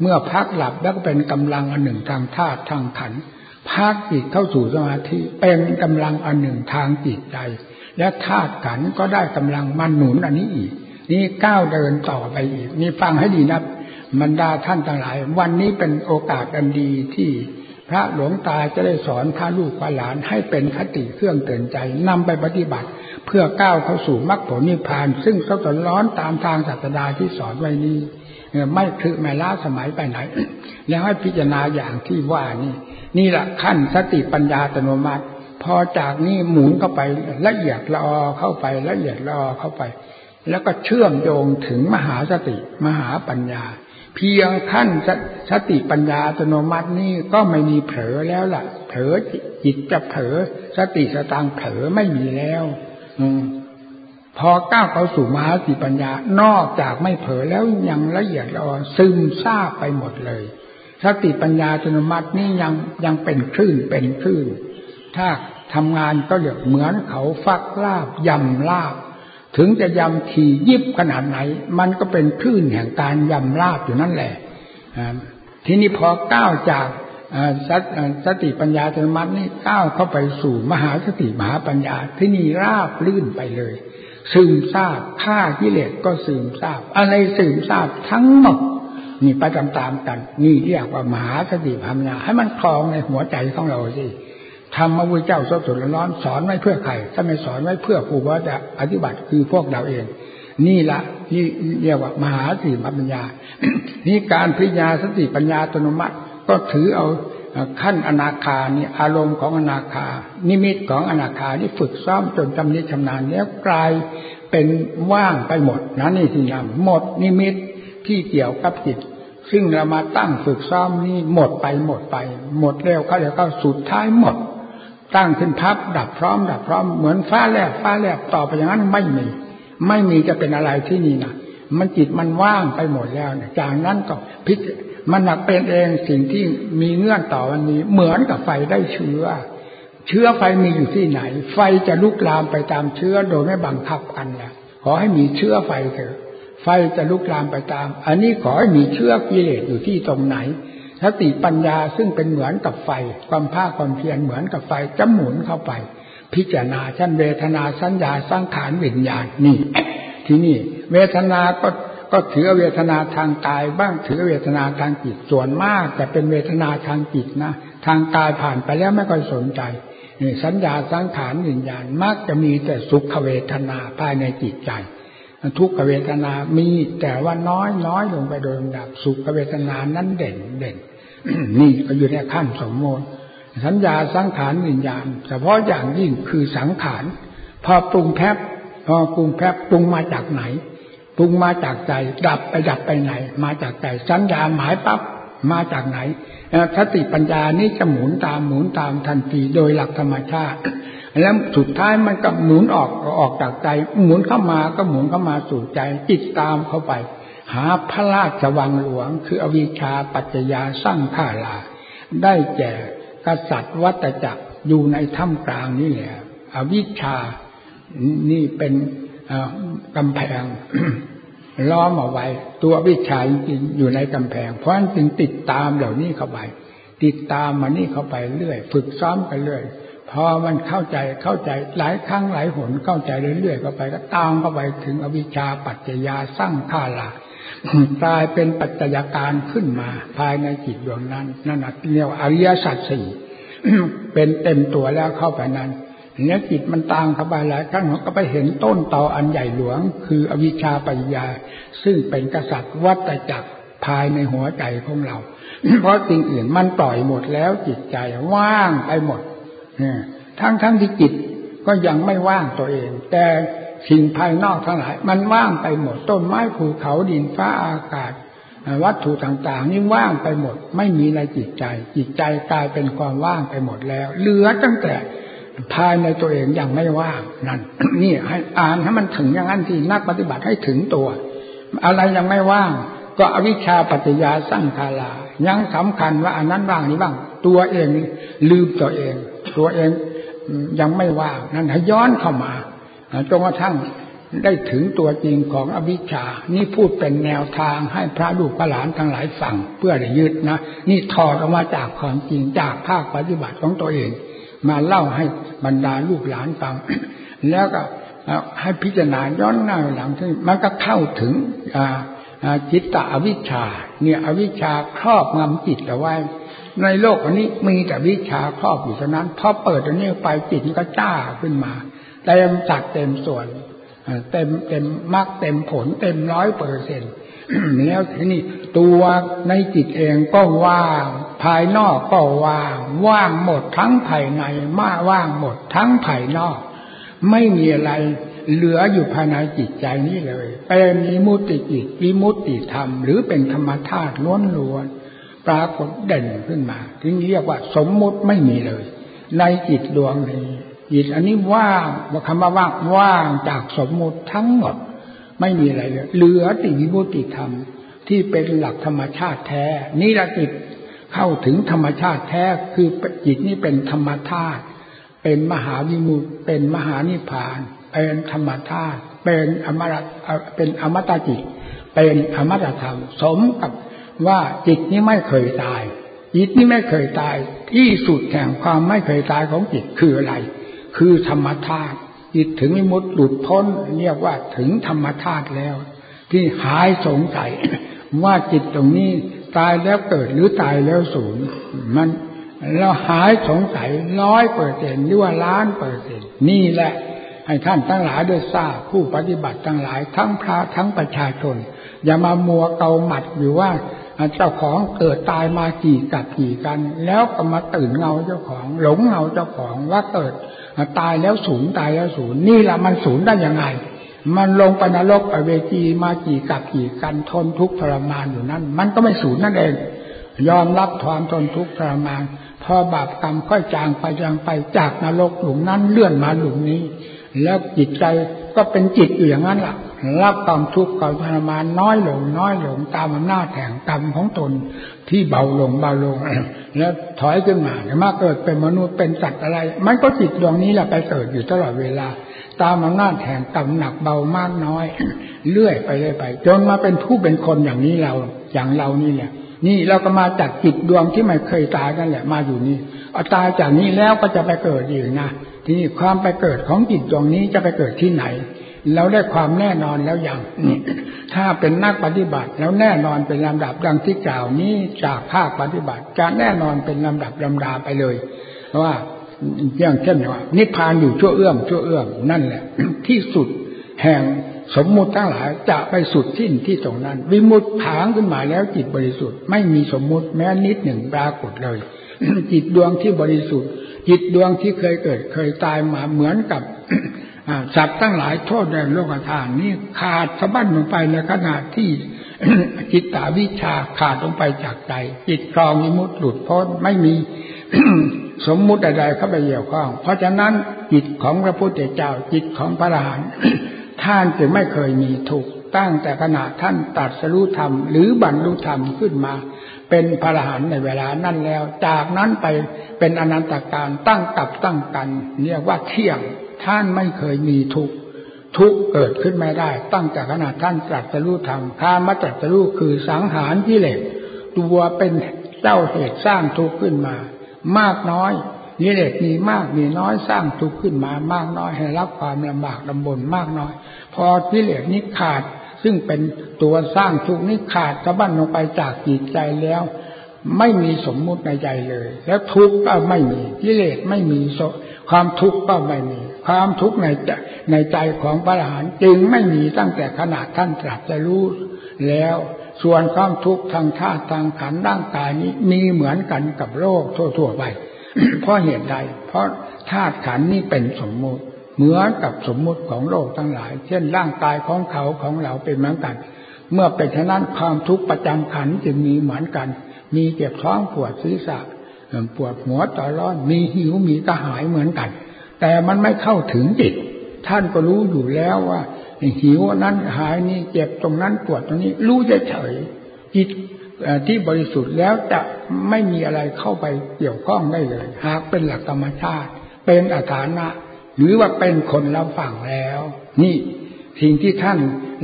เมื่อพักหลับแล้วก็เป็นกำลังอันหนึ่งทางธาตุทางขันพักจิตเข้าสู่สมาธิเป็นกำลังอันหนึ่งทางจิตใจ และธาตุขันก็ได้กำลังมาหนุนอันนี้อีก นี่ก้าวเดินต่อไปอีกนี่ฟังให้ดีนะบรรดาท่านทั้งหลาย วันนี้เป็นโอกาสอันดีที่ ระหลวงตาจะได้สอนพระลูกพระหลานให้เป็นคติเครื่องเตือนใจนำไปปฏิบัติ เพื่อก้าวเข้าสู่มรรคผลนิพพาน ซึ่งเขาจะร้อนตามทางศาสดาที่สอนไว้นี้ไม่คือไม่ล้าสมัยไปไหน แล้วให้พิจารณาอย่างที่ว่านี่นี่แหละขั้นสติปัญญาอัตโนมัติ พอจากนี้หมุนเข้าไปละเอียดละออเข้าไปละเอียดละออเข้าไป แล้วก็เชื่อมโยงถึงมหาสติ มหาปัญญา เพียงขั้นสสติปัญญาอัตโนมัตินี่ก็ไม่มีเผลอแล้วล่ะ เผลอจิตจะเผลอสติสตางเผลอไม่มีแล้ว อืมพอก้าวเข้าสู่มหาสติปัญญา นอกจากไม่เผลอแล้วยังละเอียดละออซึมซาบไปหมดเลย สติปัญญาอัตโนมัตินี่ยังยังเป็นคลื่นเป็นคลื่น ถ้าทำงานก็เรียกเหมือนเขาฟักลาบยำลาบ ถึงจะยำทียิบขนาดไหน มันก็เป็นคลื่นแห่งการยำลาบอยู่นั่นแหละทีนี้พอก้าวจากสติปัญญาอัตมัตนี่ก้าวเข้าไปสู่มหาสติมหาปัญญา ที่นี่ราบลื่นไปเลย ซึมซาบฆ่ากิเลสก็ซึมซาบ อะไรซึมซาบทั้งหมดนี่ไปตามๆกัน นี่เรียกว่ามหาสติปัญญาให้มันคลองในหัวใจของเราสิ ทำมาวุ้เจ้าสดสดร้อนสอนไว้เพื่อใครถ้าไม่สอนไว้เพื่อผู้ว่าจะปฏิบัติคือพวกเราเอง นี่ละที่เรียกว่ามหาสติปัญญา นี่การพิญญาสติปัญญาอัตโนมัติก็ถือเอาขั้นอนาคานี่อารมณ์ของอนาคา นิมิตของอนาคานี่ฝึกซ้อมจนจำนิชำนาญแล้วกลายเป็นว่างไปหมดนะนี่ที่นำหมดนิมิตที่เกี่ยวกับจิตซึ่งเรามาตั้งฝึกซ้อมนี่หมดไปหมดไป หมดเร็วเขาเดี๋ยวก็สุดท้ายหมด ตั้งขึ้นพับดับพร้อม ดับพร้อมเหมือนฟ้าแลบฟ้าแลบต่อไปอย่างนั้นไม่มี ไม่มีจะเป็นอะไรที่นี่นะมันจิตมันว่างไปหมดแล้วเนี่ยจากนั้นก็พิจมันหนักเป็นเองสิ่งที่มีเงื่อนต่อวันนี้ เหมือนกับไฟได้เชื้อ เชื้อไฟมีอยู่ที่ไหน ไฟจะลุกลามไปตามเชื้อโดยไม่บังคับกันแหละขอให้มีเชื้อไฟเถอะไฟจะลุกลามไปตาม อันนี้ขอให้มีเชื้อกิเลสอยู่ที่ตรงไหน สติปัญญาซึ่งเป็นเหมือนกับไฟ ความภาคความเพียรเหมือนกับไฟจะหมุนเข้าไป พิจารณาชั้นเวทนาสัญญาสังขารวิญญาณนี่ ที่นี่ เวทนาก็ก็ถือเวทนาทางกายบ้างถือเวทนาทางจิตส่วนมากแต่เป็นเวทนาทางจิตนะทางกายผ่านไปแล้วไม่ค่อยสนใจนี่สัญญาสังขารวิญญาณมักจะมีแต่สุขเวทนาภายในจิตใจ ทุกขเวทนามีแต่ว่าน้อยน้อยลงไปโดยลำดับสุขเวทนานั้นเด่นเด่น นี่ก็อยู่ในขั้นสมมติสัญญาสังขารวิญญาณเฉพาะอย่างยิ่งคือสังขารพอปรุงแพบพอปรุงแพบปรุงมาจากไหนปรุงมาจากใจดับไปดับไปไหน มาจากใจสัญญาหมายปั๊บมาจากไหนสติปัญญานี้จะหมุนตามหมุนตามทันทีโดยหลักธรรมชาติแล้วสุดท้ายมันก็หมุนออกออกจากใจ หมุนเข้ามาก็หมุนเข้ามาสู่ใจจิตตามเข้าไป หาพระราชวังหลวง คืออวิชชาปัจจยาสร้างข้าลา ได้แก่กษัตริย์วัตจักรอยู่ในถ้ำกลางนี่แหละอวิชชานี่เป็นกำแพงล้อมเอาไว้ ตัววิชาจริงอยู่ในกำแพง เพราะฉะนั้นจึงติดตามเหล่านี้เข้าไป ติดตามมานี่เข้าไปเรื่อย ฝึกซ้อมกันเรื่อยพอมันเข้าใจเข้าใจหลายครั้งหลายหนเข้าใจเรื่อยๆเข้าไปก็ตามเข้าไปถึงอวิชชาปัจจยาสร้างข้าละ กลายเป็นปัจจัยการขึ้นมา ภายในจิตดวงนั้นนั่นเรียกว่าอริยสัจสี่เป็นเต็มตัวแล้วเข้าไปนั้นเนี้ยจิตมันต่างเข้าไปหลายครั้งก็ไปเห็นต้นตออันใหญ่หลวง คืออวิชชาปัญญา ซึ่งเป็นกษัตริย์วัตจักรภายในหัวใจของเรา เพราะสิ่งอื่นมันปล่อยหมดแล้วจิตใจว่างไปหมดทั้งทั้งที่จิตก็ยังไม่ว่างตัวเอง แต่ สิ่งภายนอกทั้งหลาย มันว่างไปหมด ต้นไม้ภูเขาดินฟ้าอากาศ วัตถุต่างๆ นี่ว่างไปหมด ไม่มีในจิตใจ จิตใจกลายเป็นความว่างไปหมดแล้ว เหลือตั้งแต่ภายในตัวเองยังไม่ว่างนั่นนี่ให้อ่านให้มันถึงอย่างนั้นที่นักปฏิบัติให้ถึงตัว อะไรยังไม่ว่าง ก็อวิชชาปัจจยาสร้างคาลายังสำคัญว่าอันนั้นว่างนี้บ้าง ตัวเองลืมตัวเอง ตัวเองยังไม่ว่างนั่นให้ย้อนเข้ามา จนกระทั่งได้ถึงตัวจริงของอวิชชา นี่พูดเป็นแนวทางให้พระลูกพระหลานทั้งหลายฟังเพื่อได้ยึดนะ นี่ถอดออกมาจากความจริงจากภาคปฏิบัติของตัวเอง มาเล่าให้บรรดาลูกหลานฟัง แล้วก็ให้พิจารณาย้อนหน้าหลังที่มันก็เข้าถึงจิตตอวิชชา เนี่ยอวิชชาครอบงำจิตเอาไว้ ในโลกอันนี้มีแต่วิชาครอบอยู่เท่านั้นพอเปิดอันนี้ไปจิตก็จ้าขึ้นมา เต็มจัดเต็มส่วนเต็มเต็มมากเต็มผล เต็มร้อยเปอร์เซ็นต์แล้วทีนี้ตัวในจิตเองก็ว่าง ภายนอกก็ว่าง ว่างหมดทั้งภายในมาว่างหมดทั้งภายนอก ไม่มีอะไรเหลืออยู่ภายในจิตใจนี้เลย เป็นมิมุติจิตวิมุติธรรม หรือเป็นธรรมธาตุล้วนล้วนปรากฏเด่นขึ้นมา ถึงเรียกว่าสมมุติไม่มีเลย ในจิตดวงนี้ จิตอันนี้ว่างว่าคำว่าว่างว่างจากสมมุติทั้งหมด ไม่มีอะไรเลยเหลือติวิมุติธรรม ที่เป็นหลักธรรมชาติแท้ นี่ละจิตเข้าถึงธรรมชาติแท้คือจิตนี้เป็นธรรมธาตุเป็นมหาวิมุตเป็นมหานิพพาน เป็นธรรมธาตุเป็นอมรเป็นอมตะจิต เป็นอมตะธรรม สมกับว่าจิตนี้ไม่เคยตายจิตนี้ไม่เคยตาย ที่สุดแห่งความไม่เคยตายของจิตคืออะไร คือธรรมธาตุจิตถึงมิมุตหลุดพ้น เรียกว่าถึงธรรมธาตุแล้ว ที่หายสงสัยว่าจิตตรงนี้ตายแล้วเกิดหรือตายแล้วสูญมันเราหายสงสัยร้อยเปอร์เซ็นต์หรือว่าล้านเปอร์เซ็นต์นี่แหละ ให้ท่านทั้งหลายได้ทราบผู้ปฏิบัติทั้งหลายทั้งพระทั้งประชาชน อย่ามามัวเกาหมัดอยู่ว่าเจ้าของเกิดตายมากี่กับกี่กัน แล้วก็มาตื่นเงาเจ้าของ หลงเงาเจ้าของว่าเกิด ตายแล้วศูนย์ตายแล้วศูนย์นี่แหละมันศูนย์ได้ยังไง มันลงไปนรกอเวจีมากี่กับกี่กันทนทุกข์ทรมานอยู่นั่นมันก็ไม่ศูนย์นั่นเอง ยอมรับความทนทุกข์ทรมาน พอบาปกรรมค่อยจางไปจางไปจากนรกหลุมนั้นเลื่อนมาหลุมนี้ แล้วจิตใจก็เป็นจิตอยู่อย่างนั้นล่ะรับความทุกข์ความทรมานน้อยลงน้อยลงตามอำนาจแห่งกรรมของตน ที่เบาลงเบาลงแล้วถอยขึ้นมามาเกิดเป็นมนุษย์เป็นสัตว์อะไร มันก็จิตดวงนี้แหละไปเกิดอยู่ตลอดเวลา ตามอำนาจแห่งกรรมหนักเบามากน้อย เลื่อยไปเรื่อยไป จนมาเป็นผู้เป็นคนอย่างนี้เราอย่างเรานี่แหละนี่เราก็มาจากจิตดวงที่ไม่เคยตายกันแหละมาอยู่นี่เอาตายจากนี้แล้วก็จะไปเกิดอีกนะทีนี้ความไปเกิดของจิตดวงนี้จะไปเกิดที่ไหน เราได้ความแน่นอนแล้วอย่างถ้าเป็นนักปฏิบัติ แล้วแน่นอนเป็นลำดับดังที่กล่าวนี้จากภาคปฏิบัติจะแน่นอนเป็นลำดับลำดาไปเลยเพราะว่าอย่างเช่นว่านิพพานอยู่ชั่วเอื้อมชั่วเอื้อมนั่นแหละ ที่สุดแห่งสมมุติทั้งหลายจะไปสุดทิ้นที่ตรงนั้น วิมุตถางขึ้นมาแล้วจิตบริสุทธิ์ไม่มีสมมุติแม้นิดหนึ่งปรากฏเลย จิตดวงที่บริสุทธิ์ จิตดวงที่เคยเกิดเคยตายมาเหมือนกับ สัตว์ตั้งหลายโทษในโลกธาตุนี้ขาดสะบั้นลงไปในขณะที่จิตตาวิชาขาดลงไปจากใจ จิตครองมิมุตหลุดพ้นไม่มีสมมุติใดๆเข้าไปเกี่ยวข้อง เพราะฉะนั้นจิตของพระพุทธเจ้าจิตของพระอรหันต์ท่านจึงไม่เคยมีทุกตั้งแต่ขณะท่านตัดสรุธรรม หรือบรรลุธรรมขึ้นมา เป็นพระอรหันต์ในเวลานั้นแล้ว จากนั้นไปเป็นอนันตการตั้งกับตั้งกันเรียกว่าเที่ยง ท่านไม่เคยมีทุกทุกเกิดขึ้นไม่ได้ ตั้งแต่ขณะท่านตรัสรู้ธรรมคามาตรัสรู้คือสังหารกิเลสตัวเป็นเจ้าเหตุสร้างทุกข์ขึ้นมา มากน้อยกิเลสมีมากมีน้อยสร้างทุกข์ขึ้นมามากน้อยให้รับความลำบากลำบนมากน้อย พอกิเลสนี้ขาดซึ่งเป็นตัวสร้างทุกข์นี้ขาดสะบั้นลงไปจากจิตใจแล้ว ไม่มีสมมุติในใจเลย แล้วทุกข์ก็ไม่มีกิเลสไม่มีความทุกข์ก็ไม่มี ความทุกข์ในในใจของพระอรหันต์จึงไม่มีตั้งแต่ขนาดท่านตรัสจะรู้แล้วส่วนความทุกข์ทางธาตุทางขันร่างกายนี้มีเหมือนกันกับโลกทั่วๆไปเพราะเหตุใด เพราะธาตุขันนี้เป็นสมมุติ เหมือนกับสมมุติของโลกทั้งหลาย เช่นร่างกายของเขาของเราเป็นเหมือนกัน เมื่อเป็นฉะนั้นความทุกข์ประจำขันจึงมีเหมือนกัน มีเจ็บท้องปวดศีรษะปวดหัวต่อร้อนมีหิวมีกระหายเหมือนกัน แต่มันไม่เข้าถึงจิตท่านก็รู้อยู่แล้วว่าหิวนั้นหายนี่เจ็บตรงนั้นปวดตรงนี้ รู้เฉยจิตที่บริสุทธิ์แล้วจะไม่มีอะไรเข้าไปเกี่ยวข้องได้เลย หากเป็นหลักธรรมชาติ เป็นอาถานะ หรือว่าเป็นคนเราฝั่งแล้ว นี่สิ่งที่ท่าน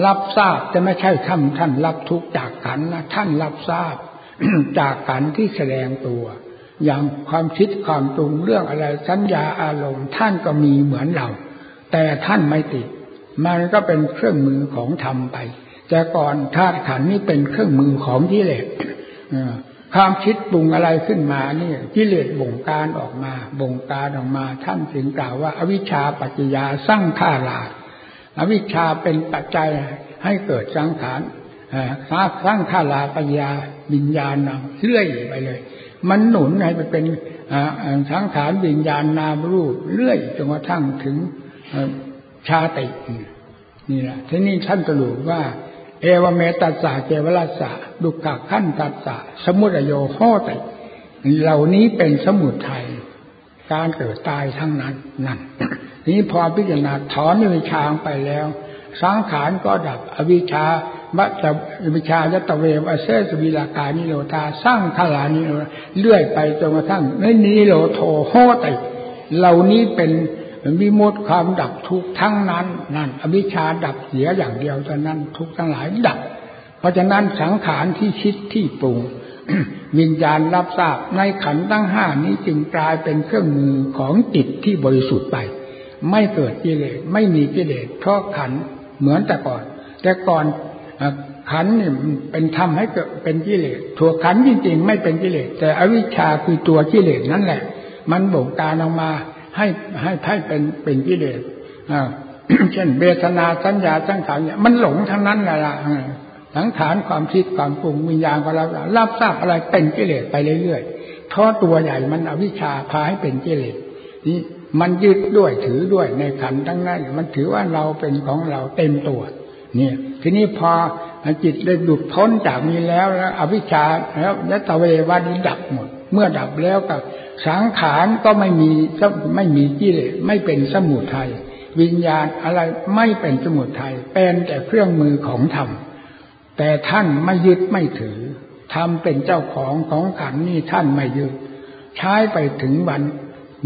รับทราบจะไม่ใช่ท่านท่านรับทุกจากขันนะท่านรับทราบ จากขันที่แสดงตัว อย่างความคิดความตรงเรื่องอะไรสัญญาอารมณ์ท่านก็มีเหมือนเรา แต่ท่านไม่ติด มันก็เป็นเครื่องมือของธรรมไปแต่ก่อนธาตุขันนี้เป็นเครื่องมือของกิเลสความคิดปรุงอะไรขึ้นมาเนี่ยกิเลสบ่งการออกมาบ่งการออกมา ท่านถึงกล่าวว่า อวิชชาปัจจยาสร้างข้าราอวิชชาเป็นปัจจัยให้เกิดสังขารสร้างข้าราปัญญาวิญญาณนำเลื่อยไปเลย มันหนุนให้มันเป็นสังขารวิญญาณนามรูปเลื่อยจนกระทั่งถึงชาตินี่แหละทีนี้ท่านสรุปว่า เอวเมตัสสะเกวรัสสะดุกะขั้นตัสสะสมุทโยโหติเหล่านี้เป็นสมุทัยการเกิดตายทั้งนั้นนั่นนี้พอพิจารณาถอนวิชาไปแล้ว สังขารก็ดับอวิชชา บัจวิชายตะเววอเซสวิลากานิโรธาสร้างขลานิโรเลื่อยไปจนกระทั่งนิโรโทโหติเหล่านี้เป็นมีมดความดับทุกทั้งนั้นนั่นอวิชชาดับเสียอย่างเดียวเท่านั้นทุกทั้งหลายดับ เพราะฉะนั้นสังขารที่คิดที่ปรุงวิญญาณรับทราบในขันตั้งห้านี้จึงกลายเป็นเครื่องมือของจิตที่บริสุทธิ์ไป ไม่เกิดกิเลสไม่มีกิเลสเพราะขันเหมือนแต่ก่อน แต่ก่อน ขันนี่เป็นทำให้เกิดเป็นกิเลสถั่วขันจริงๆ ไม่เป็นกิเลสแต่อวิชชาคือตัวกิเลสนั่นแหละ มันบ่งการออกมาให้ให้ให้เป็นเป็นกิเลสเช่นเบทนาสัญญาสังขารเนี่ยมันหลงทั้งนั้นแหละสังขารความคิดความปรุงวิญญาณก็รับรับทราบอะไรเป็นกิเลสไปเรื่อยๆเพราะตัวใหญ่มันอวิชชาพาให้เป็นกิเลสนี่มันยึดด้วยถือด้วยในขันทั้งนั้นมันถือว่าเราเป็นของเราเต็มตัว เนี่ย ทีนี้พอจิตได้หลุดพ้นจากนี้แล้วแล้วอวิชชาแล้วยตเววานี้ดับหมด เมื่อดับแล้วก็สังขารก็ไม่มีไม่มีกิเลสไม่เป็นสมุทัยวิญญาณอะไรไม่เป็นสมุทัยเป็นแต่เครื่องมือของธรรมแต่ท่านไม่ยึดไม่ถือทำเป็นเจ้าของของขันนี่ท่านไม่ยึด ใช้ไปถึงวัน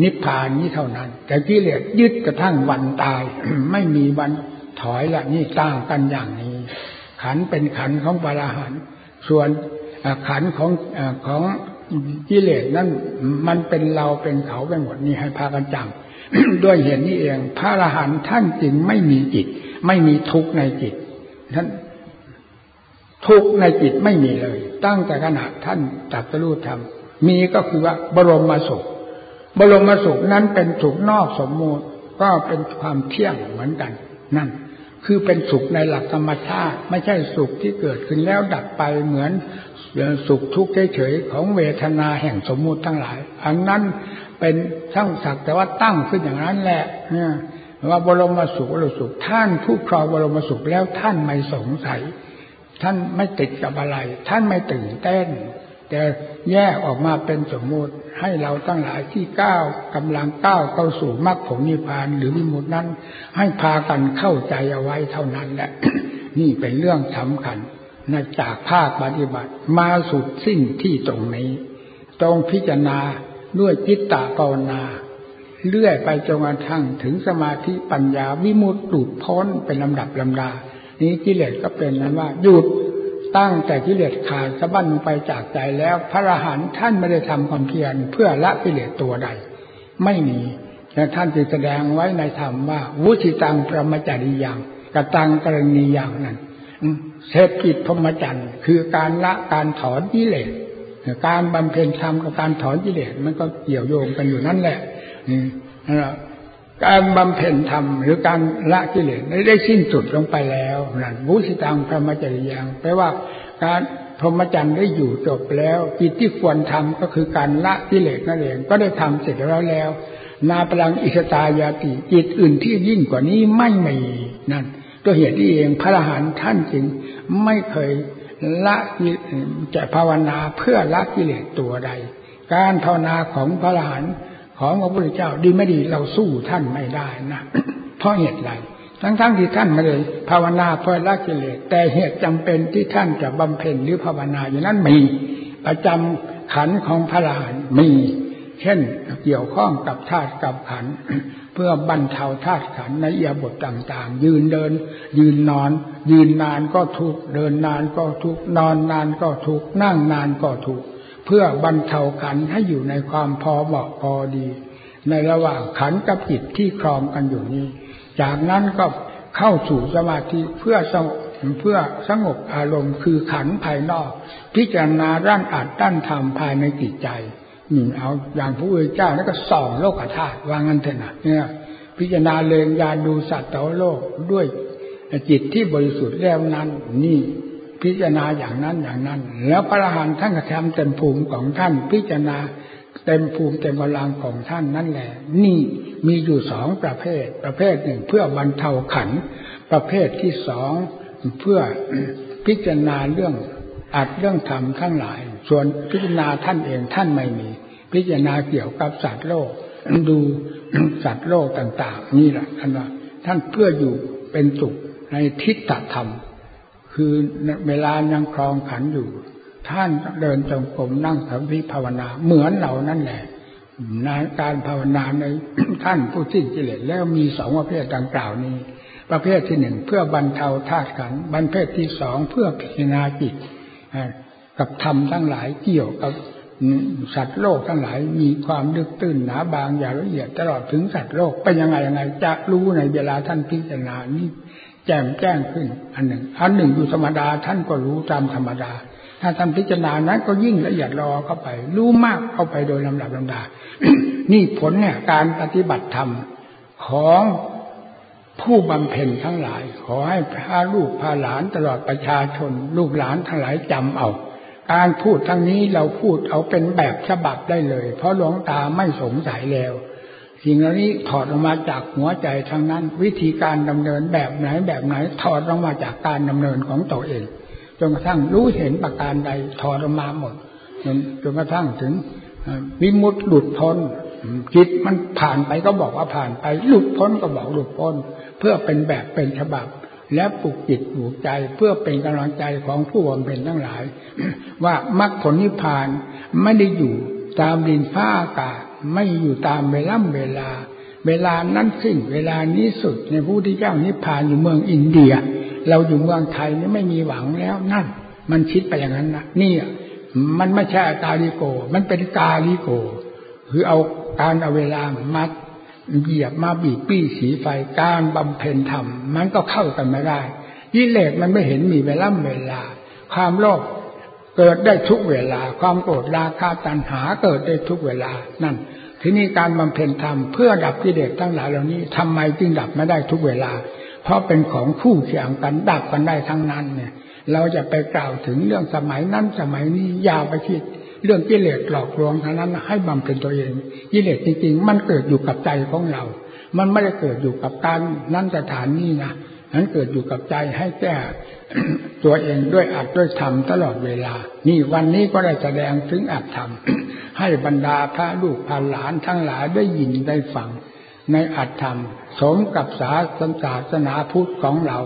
นิพพานนี้เท่านั้น แต่กิเลสยึดกระทั่งวันตาย ไม่มีวัน ถอยละนี่ต่างกันอย่างนี้ ขันเป็นขันของปราหันส่วนขันของของกิเลสนั่นมันเป็นเราเป็นเขาไปหมดนี่ให้พากันจำด้วยเหตุนี้เอง พระอรหันต์ท่านจึงไม่มีจิต ไม่มีทุกข์ในจิตท่านทุกข์ในจิตไม่มีเลย ตั้งแต่ขณะท่านตัดสู้ธรรมมีก็คือว่าบรมมาสุข บรมมาสุขนั้นเป็นสุขนอกสมมูติก็เป็นความเที่ยงเหมือนกัน นั่น คือเป็นสุขในหลักธรรมชาติ ไม่ใช่สุขที่เกิดขึ้นแล้วดับไปเหมือนสุขทุกข์เฉยๆของเวทนาแห่งสมมุติทั้งหลาย อันนั้นเป็นทั้งสักแต่ว่าตั้งขึ้นอย่างนั้นแหละเนี่ยว่าบรมสุขบรมสุขท่านผู้ครองบรมสุขแล้วท่านไม่สงสัย ท่านไม่ติดกับอะไร ท่านไม่ตื่นเต้น แต่แยกออกมาเป็นสมมุติ ให้เราตั้งหลายที่ก้าวกำลังก้าวเข้าสู่มรรคผลนิพพานหรือวิมุตินั้น ให้พากันเข้าใจเอาไว้เท่านั้นแหละ นี่เป็นเรื่องสำคัญนจากภาคปฏิบัติมาสุดสิ้นที่ตรงนี้ตรงพิจารณาด้วยจิตตภาวนา เลื่อยไปจนกระทั่งถึงสมาธิปัญญาวิมุตติหลุดพ้นเป็นลำดับลำดา นี้กิเลสก็เป็นนั้นว่าหยุด ตั้งแต่กิเลสขาดสะบั้นไปจากใจแล้วพระอรหันต์ท่านไม่ได้ทำความเพียรเพื่อละกิเลสตัวใด ไม่มีแต่ท่านจึงแสดงไว้ในธรรมว่า วุชิตังประมจริยังกตังกรณีย่างนั้นเศรษฐกิจพรหมจรรย์คือการละการถอนกิเลสการบำเพ็ญธรรมกับการถอนกิเลสมันก็เกี่ยวโยงกันอยู่นั่นแหละ การบำเพ็ญธรรมหรือการละกิเลสได้สิ้นสุดลงไปแล้วนั่นบุสิตังพรหมจริยังแปลว่าการพรหมจรรย์ได้อยู่จบแล้วกิจที่ควรทำก็คือการละกิเลสนั่นเองก็ได้ทำเสร็จแล้วแล้ว นาพลังอิสตายาติจิตอื่นที่ยิ่งกว่านี้ไม่มีนั่นก็เหตุที่เองพระอรหันต์ท่านจึงไม่เคยละจะภาวนาเพื่อละกิเลสตัวใด การภาวนาของพระอรหันต์ ของพระพุทธเจ้าดีไม่ดีเราสู้ท่านไม่ได้นะเพราะเหตุไรทั้งๆทที่ท่านไม่ได้ภาวนาเพื่อละกิเลสแต่เหตุจำเป็นที่ท่านจะบำเพ็ญหรือภาวนาอย่างนั้นมีประจำขันของพระอรหันมี เช่นเกี่ยวข้องกับธาตุกับขัน เพื่อบรรเทาธาตุขันในเอียบทต่างๆ ยืนเดิน ยืนนอน ยืนนานก็ทุกเดินนานก็ทุกนอนนานก็ทุกนั่งนานก็ทุก เพื่อบรรเทาขันให้อยู่ในความพอเหมาะพอดี ในระหว่างขันกับจิตที่ครองกันอยู่นี้ จากนั้นก็เข้าสู่สมาธิเพื่อสงบเพื่อสงบอารมณ์คือขันภายนอก พิจารณาด้านอัดด้านธรรมภายในจิตใจนี่เอาอย่างพระพุทธเจ้าแล้วก็ส่องโลกธาตุวางงันเถอะนะเนี่ย พิจารณาเลงยาดูสัตว์ต่อโลกด้วยจิตที่บริสุทธิ์แล้วนั้นนี่ พิจารณาอย่างนั้นอย่างนั้น แล้วพระอรหันต์ท่านกระทำเต็มภูมิของท่าน พิจารณาเต็มภูมิเต็มกำลังของท่านนั่นแหละ นี่มีอยู่สองประเภท ประเภทหนึ่งเพื่อบรรเทาขัน ประเภทที่สองเพื่อพิจารณาเรื่องอัดเรื่องธรรมทั้งหลาย ส่วนพิจารณาท่านเองท่านไม่มี พิจารณาเกี่ยวกับสัตว์โลก ดูสัตว์โลกต่าง ๆ นี่แหละท่านว่าท่านเพื่ออยู่เป็นสุขในทิฏฐธรรม คือเวลายังครองขันอยู่ ท่านเดินจงกรมนั่งสมาธิภาวนา เหมือนเรานั่นแหละในการภาวนาในท่านผู้สิ้นกิเลสแล้วมีสองประเภทดังกล่าวนี้ ประเภทที่หนึ่งเพื่อบรรเทาธาตุขันบรรเภทที่สองเพื่อพิจารณาจิตกับธรรมทั้งหลายเกี่ยวกับสัตว์โลกทั้งหลายมีความลึกตื้นหนาบางอย่างละเอียดตลอดถึงสัตว์โลกเป็นยังไงยังไงจะรู้ในเวลาท่านพิจารณานี้ แจ่มแจ้งขึ้น อันหนึ่ง อันหนึ่งอยู่ธรรมดาท่านก็รู้ตามธรรมดา ถ้าท่านพิจารณานั้นก็ยิ่งละเอียดรอเข้าไป รู้มากเข้าไปโดยลำดับลำดา นี่ผลเนี่ยการปฏิบัติธรรมของผู้บำเพ็ญทั้งหลาย ขอให้พาลูกพาหลานตลอดประชาชน ลูกหลานทั้งหลายจำเอา การพูดทั้งนี้เราพูดเอาเป็นแบบฉบับได้เลย เพราะหลวงตาไม่สงสัยแล้ว สิ่งเหล่านี้ถอดออกมาจากหัวใจทั้งนั้น วิธีการดำเนินแบบไหนแบบไหน ถอดออกมาจากการดำเนินของตัวเองจนกระทั่งรู้เห็นประการใดถอดออกมาหมดจนกระทั่งถึงวิมุตติหลุดพ้นจิตมันผ่านไปก็บอกว่าผ่านไป หลุดพ้นก็บอกหลุดพ้น เพื่อเป็นแบบเป็นฉบับ และปลุกจิตปลุกใจเพื่อเป็นกำลังใจของผู้บำเพ็ญทั้งหลาย ว่ามรรคผลนิพพานไม่ได้อยู่ตามดินฟ้าอากาศ ไม่อยู่ตามเวลาเวลา เวลานั้นสิ้นเวลานี้สุดในผู้ที่เจ้านิพพานอยู่เมืองอินเดีย เราอยู่เมืองไทยนี่ไม่มีหวังแล้วนั่น มันคิดไปอย่างนั้นนะนี่มันไม่ใช่ตาลิโก มันเป็นกาลิโก คือเอาการเอาเวลามัดเหยียบมาบีบปี้สีไฟการบำเพ็ญธรรม มันก็เข้ากันไม่ได้ยิเลสมันไม่เห็นมีเวลาเวลา ความโลภเกิดได้ทุกเวลา ความโกรธราคะตัณหาเกิดได้ทุกเวลานั่น ทีนี้การบำเพ็ญธรรมเพื่อดับกิเลสทั้งหลายเหล่านี้ทำไมจึงดับไม่ได้ทุกเวลา เพราะเป็นของคู่เคียงกันดับกันได้ทั้งนั้นเนี่ย เราจะไปกล่าวถึงเรื่องสมัยนั้นสมัยนี้ยาวไปคิดเรื่องกิเลสหลอกลวงทั้งนั้นให้บำเพ็ญตัวเองกิเลสจริงๆ มันเกิดอยู่กับใจของเรา มันไม่ได้เกิดอยู่กับการนั่นสถานนี้นะนั้นเกิดอยู่กับใจให้แก้ ตัวเองด้วยอัดด้วยธรรมตลอดเวลา นี่วันนี้ก็ได้แสดงถึงอัดธรรม ให้บรรดาพระลูกพาหลานทั้งหลายได้ยินได้ฟัง ในอัดธรรม สมกับศาสนาพุทธของเรา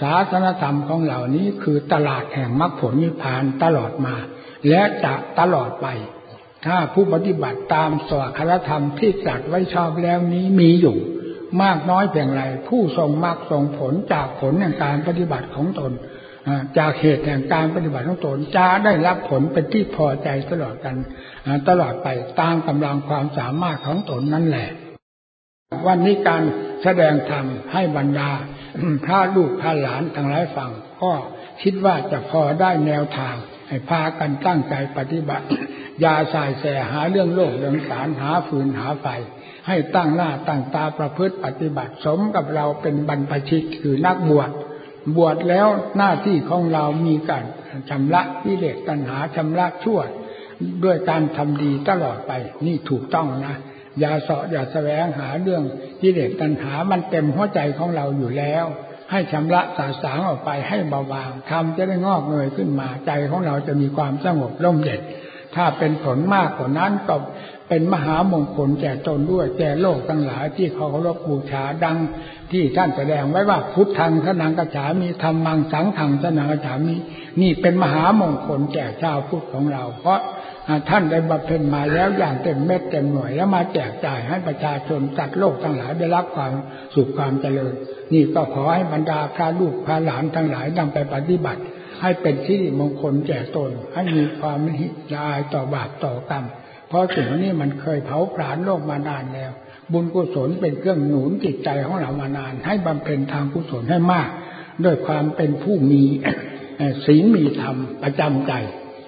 ศาสนธรรมของเหล่านี้คือตลาดแห่งมรรคผลนิพพานตลอดมา และจะตลอดไป ถ้าผู้ปฏิบัติตามสวครธรรมที่จัดไว้ชอบแล้วนี้มีอยู่ มากน้อยเพียงไร ผู้ทรงมากทรงผลจากผลแห่งการปฏิบัติของตนจากเหตุแห่งการปฏิบัติของตนจะได้รับผลเป็นที่พอใจตลอดกันตลอดไปตามกำลังความสามารถของตนนั่นแหละ วันนี้การแสดงธรรมให้บรรดาพระลูกพระหลานทั้งหลายฟังก็คิดว่าจะพอได้แนวทาง ให้พากันตั้งใจปฏิบัติ ยาสายแสหาเรื่องโลกเรื่องสารหาฟืนหาไฟ ให้ตั้งหน้าตั้งตาประพฤติปฏิบัติสมกับเราเป็นบรรพชิตคือนักบวชบวชแล้วหน้าที่ของเรามีการชำระวิเลกตัณหาชำระชั่วด้วยการทำดีตลอดไป นี่ถูกต้องนะอย่าเสาะอย่าแสวงหาเรื่องวิเลกตัณหามันเต็มหัวใจของเราอยู่แล้ว ให้ชำระสาสางออกไปให้เบาบางทำจะได้งอกเงยขึ้นมาใจของเราจะมีความสงบร่มเย็นถ้าเป็นผลมากกว่านั้นก็ เป็นมหามงคลแก่ตนด้วยแก่โลกทั้งหลายที่เขาเคารพบูชาดัง ที่ท่านแสดงไว้ว่าพุทธังสนังกระฉามีธรรมังสังขังสนังกระฉามีนี่เป็นมหามงคลแก่ชาวพุทธของเรา เพราะท่านได้บำเพ็ญมาแล้วอย่างเต็มเม็ดเต็มหน่วยแล้วมาแจกจ่ายให้ประชาชนจัดโลกทั้งหลายได้รับความสุขความเจริญ นี่ก็ขอให้บรรดาพระลูกพระหลานทั้งหลายนำไปปฏิบัติ ให้เป็นที่มงคลแก่ตน ให้มีความหิละอายต่อบาปต่อกรรม เพราะสิ่งนี้มันเคยเผาผลาญโลกมานานแล้ว บุญกุศลเป็นเครื่องหนุนจิตใจของเรามานาน ให้บำเพ็ญทางกุศลให้มาก ด้วยความเป็นผู้มีศีลมีธรรมประจำใจ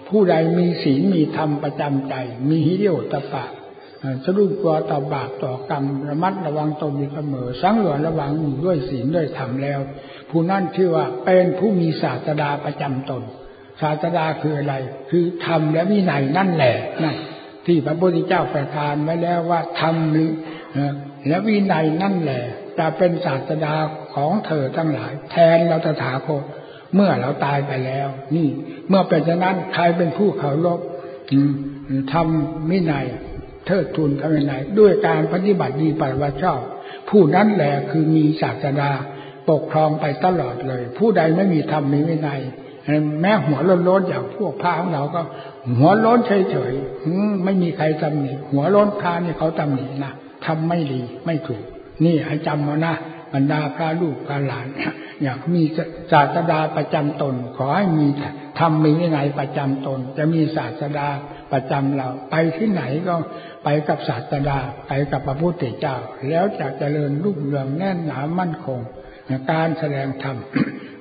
ผู้ใดมีศีลมีธรรมประจำใจ มีฮิริโอตปะสรุปตัวต่อบาปต่อกรรมระมัดระวังตนอยู่เสมอ สังวรระวังด้วยศีลด้วยธรรมแล้ว ผู้นั้นชื่อว่าเป็นผู้มีศาสดาประจำตน ศาสดาคืออะไร คือธรรมและวินัยนั่นแหละนั่น ที่พระพุทธเจ้าประทานไว้แล้วว่าธรรมและวินัยนั่นแหละจะเป็นศาสดาของเธอทั้งหลาย แทนเราตถาคตเมื่อเราตายไปแล้ว นี่ เมื่อเป็นฉะนั้นใครเป็นผู้เขาลบทำมินัยเทิดทูนทำมินัยด้วยการปฏิบัติดีปฏิบัติชอบผู้นั้นแหละคือมีศาสดาปกครองไปตลอดเลย ผู้ใดไม่มีธรรมมีวินัย แม้หัวล้นล้นอย่างพวกพระของเราก็ หัวล้นเฉยเฉยไม่มีใครตำหนิหัวล้นพระนี่เขาตำหนินะทำไม่ดีไม่ถูก นี่ให้จำมานะบรรดาพระลูกพระหลานอยากมีศาสดาประจำตน ขอให้มีทำมีวินัยประจำตน จะมีศาสดาประจำเรา ไปที่ไหนก็ไปกับศาสดาไปกับพระพุทธเจ้า แล้วจะเจริญรุ่งเรืองแน่นหนามั่นคง การแสดงธรรม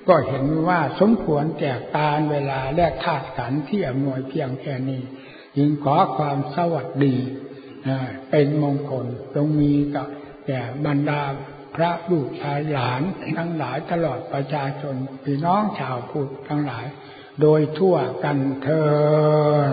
ก็เห็นว่าสมควรแก่การเวลาและธาตุขันที่อำนวยเพียงแค่นี้ยิงขอความสวัสดีเป็นมงคลจงมีกับแก่บรรดาพระลูกชายหลานทั้งหลายตลอดประชาชนพี่น้องชาวพุทธทั้งหลาย โดยทั่วกันเธอ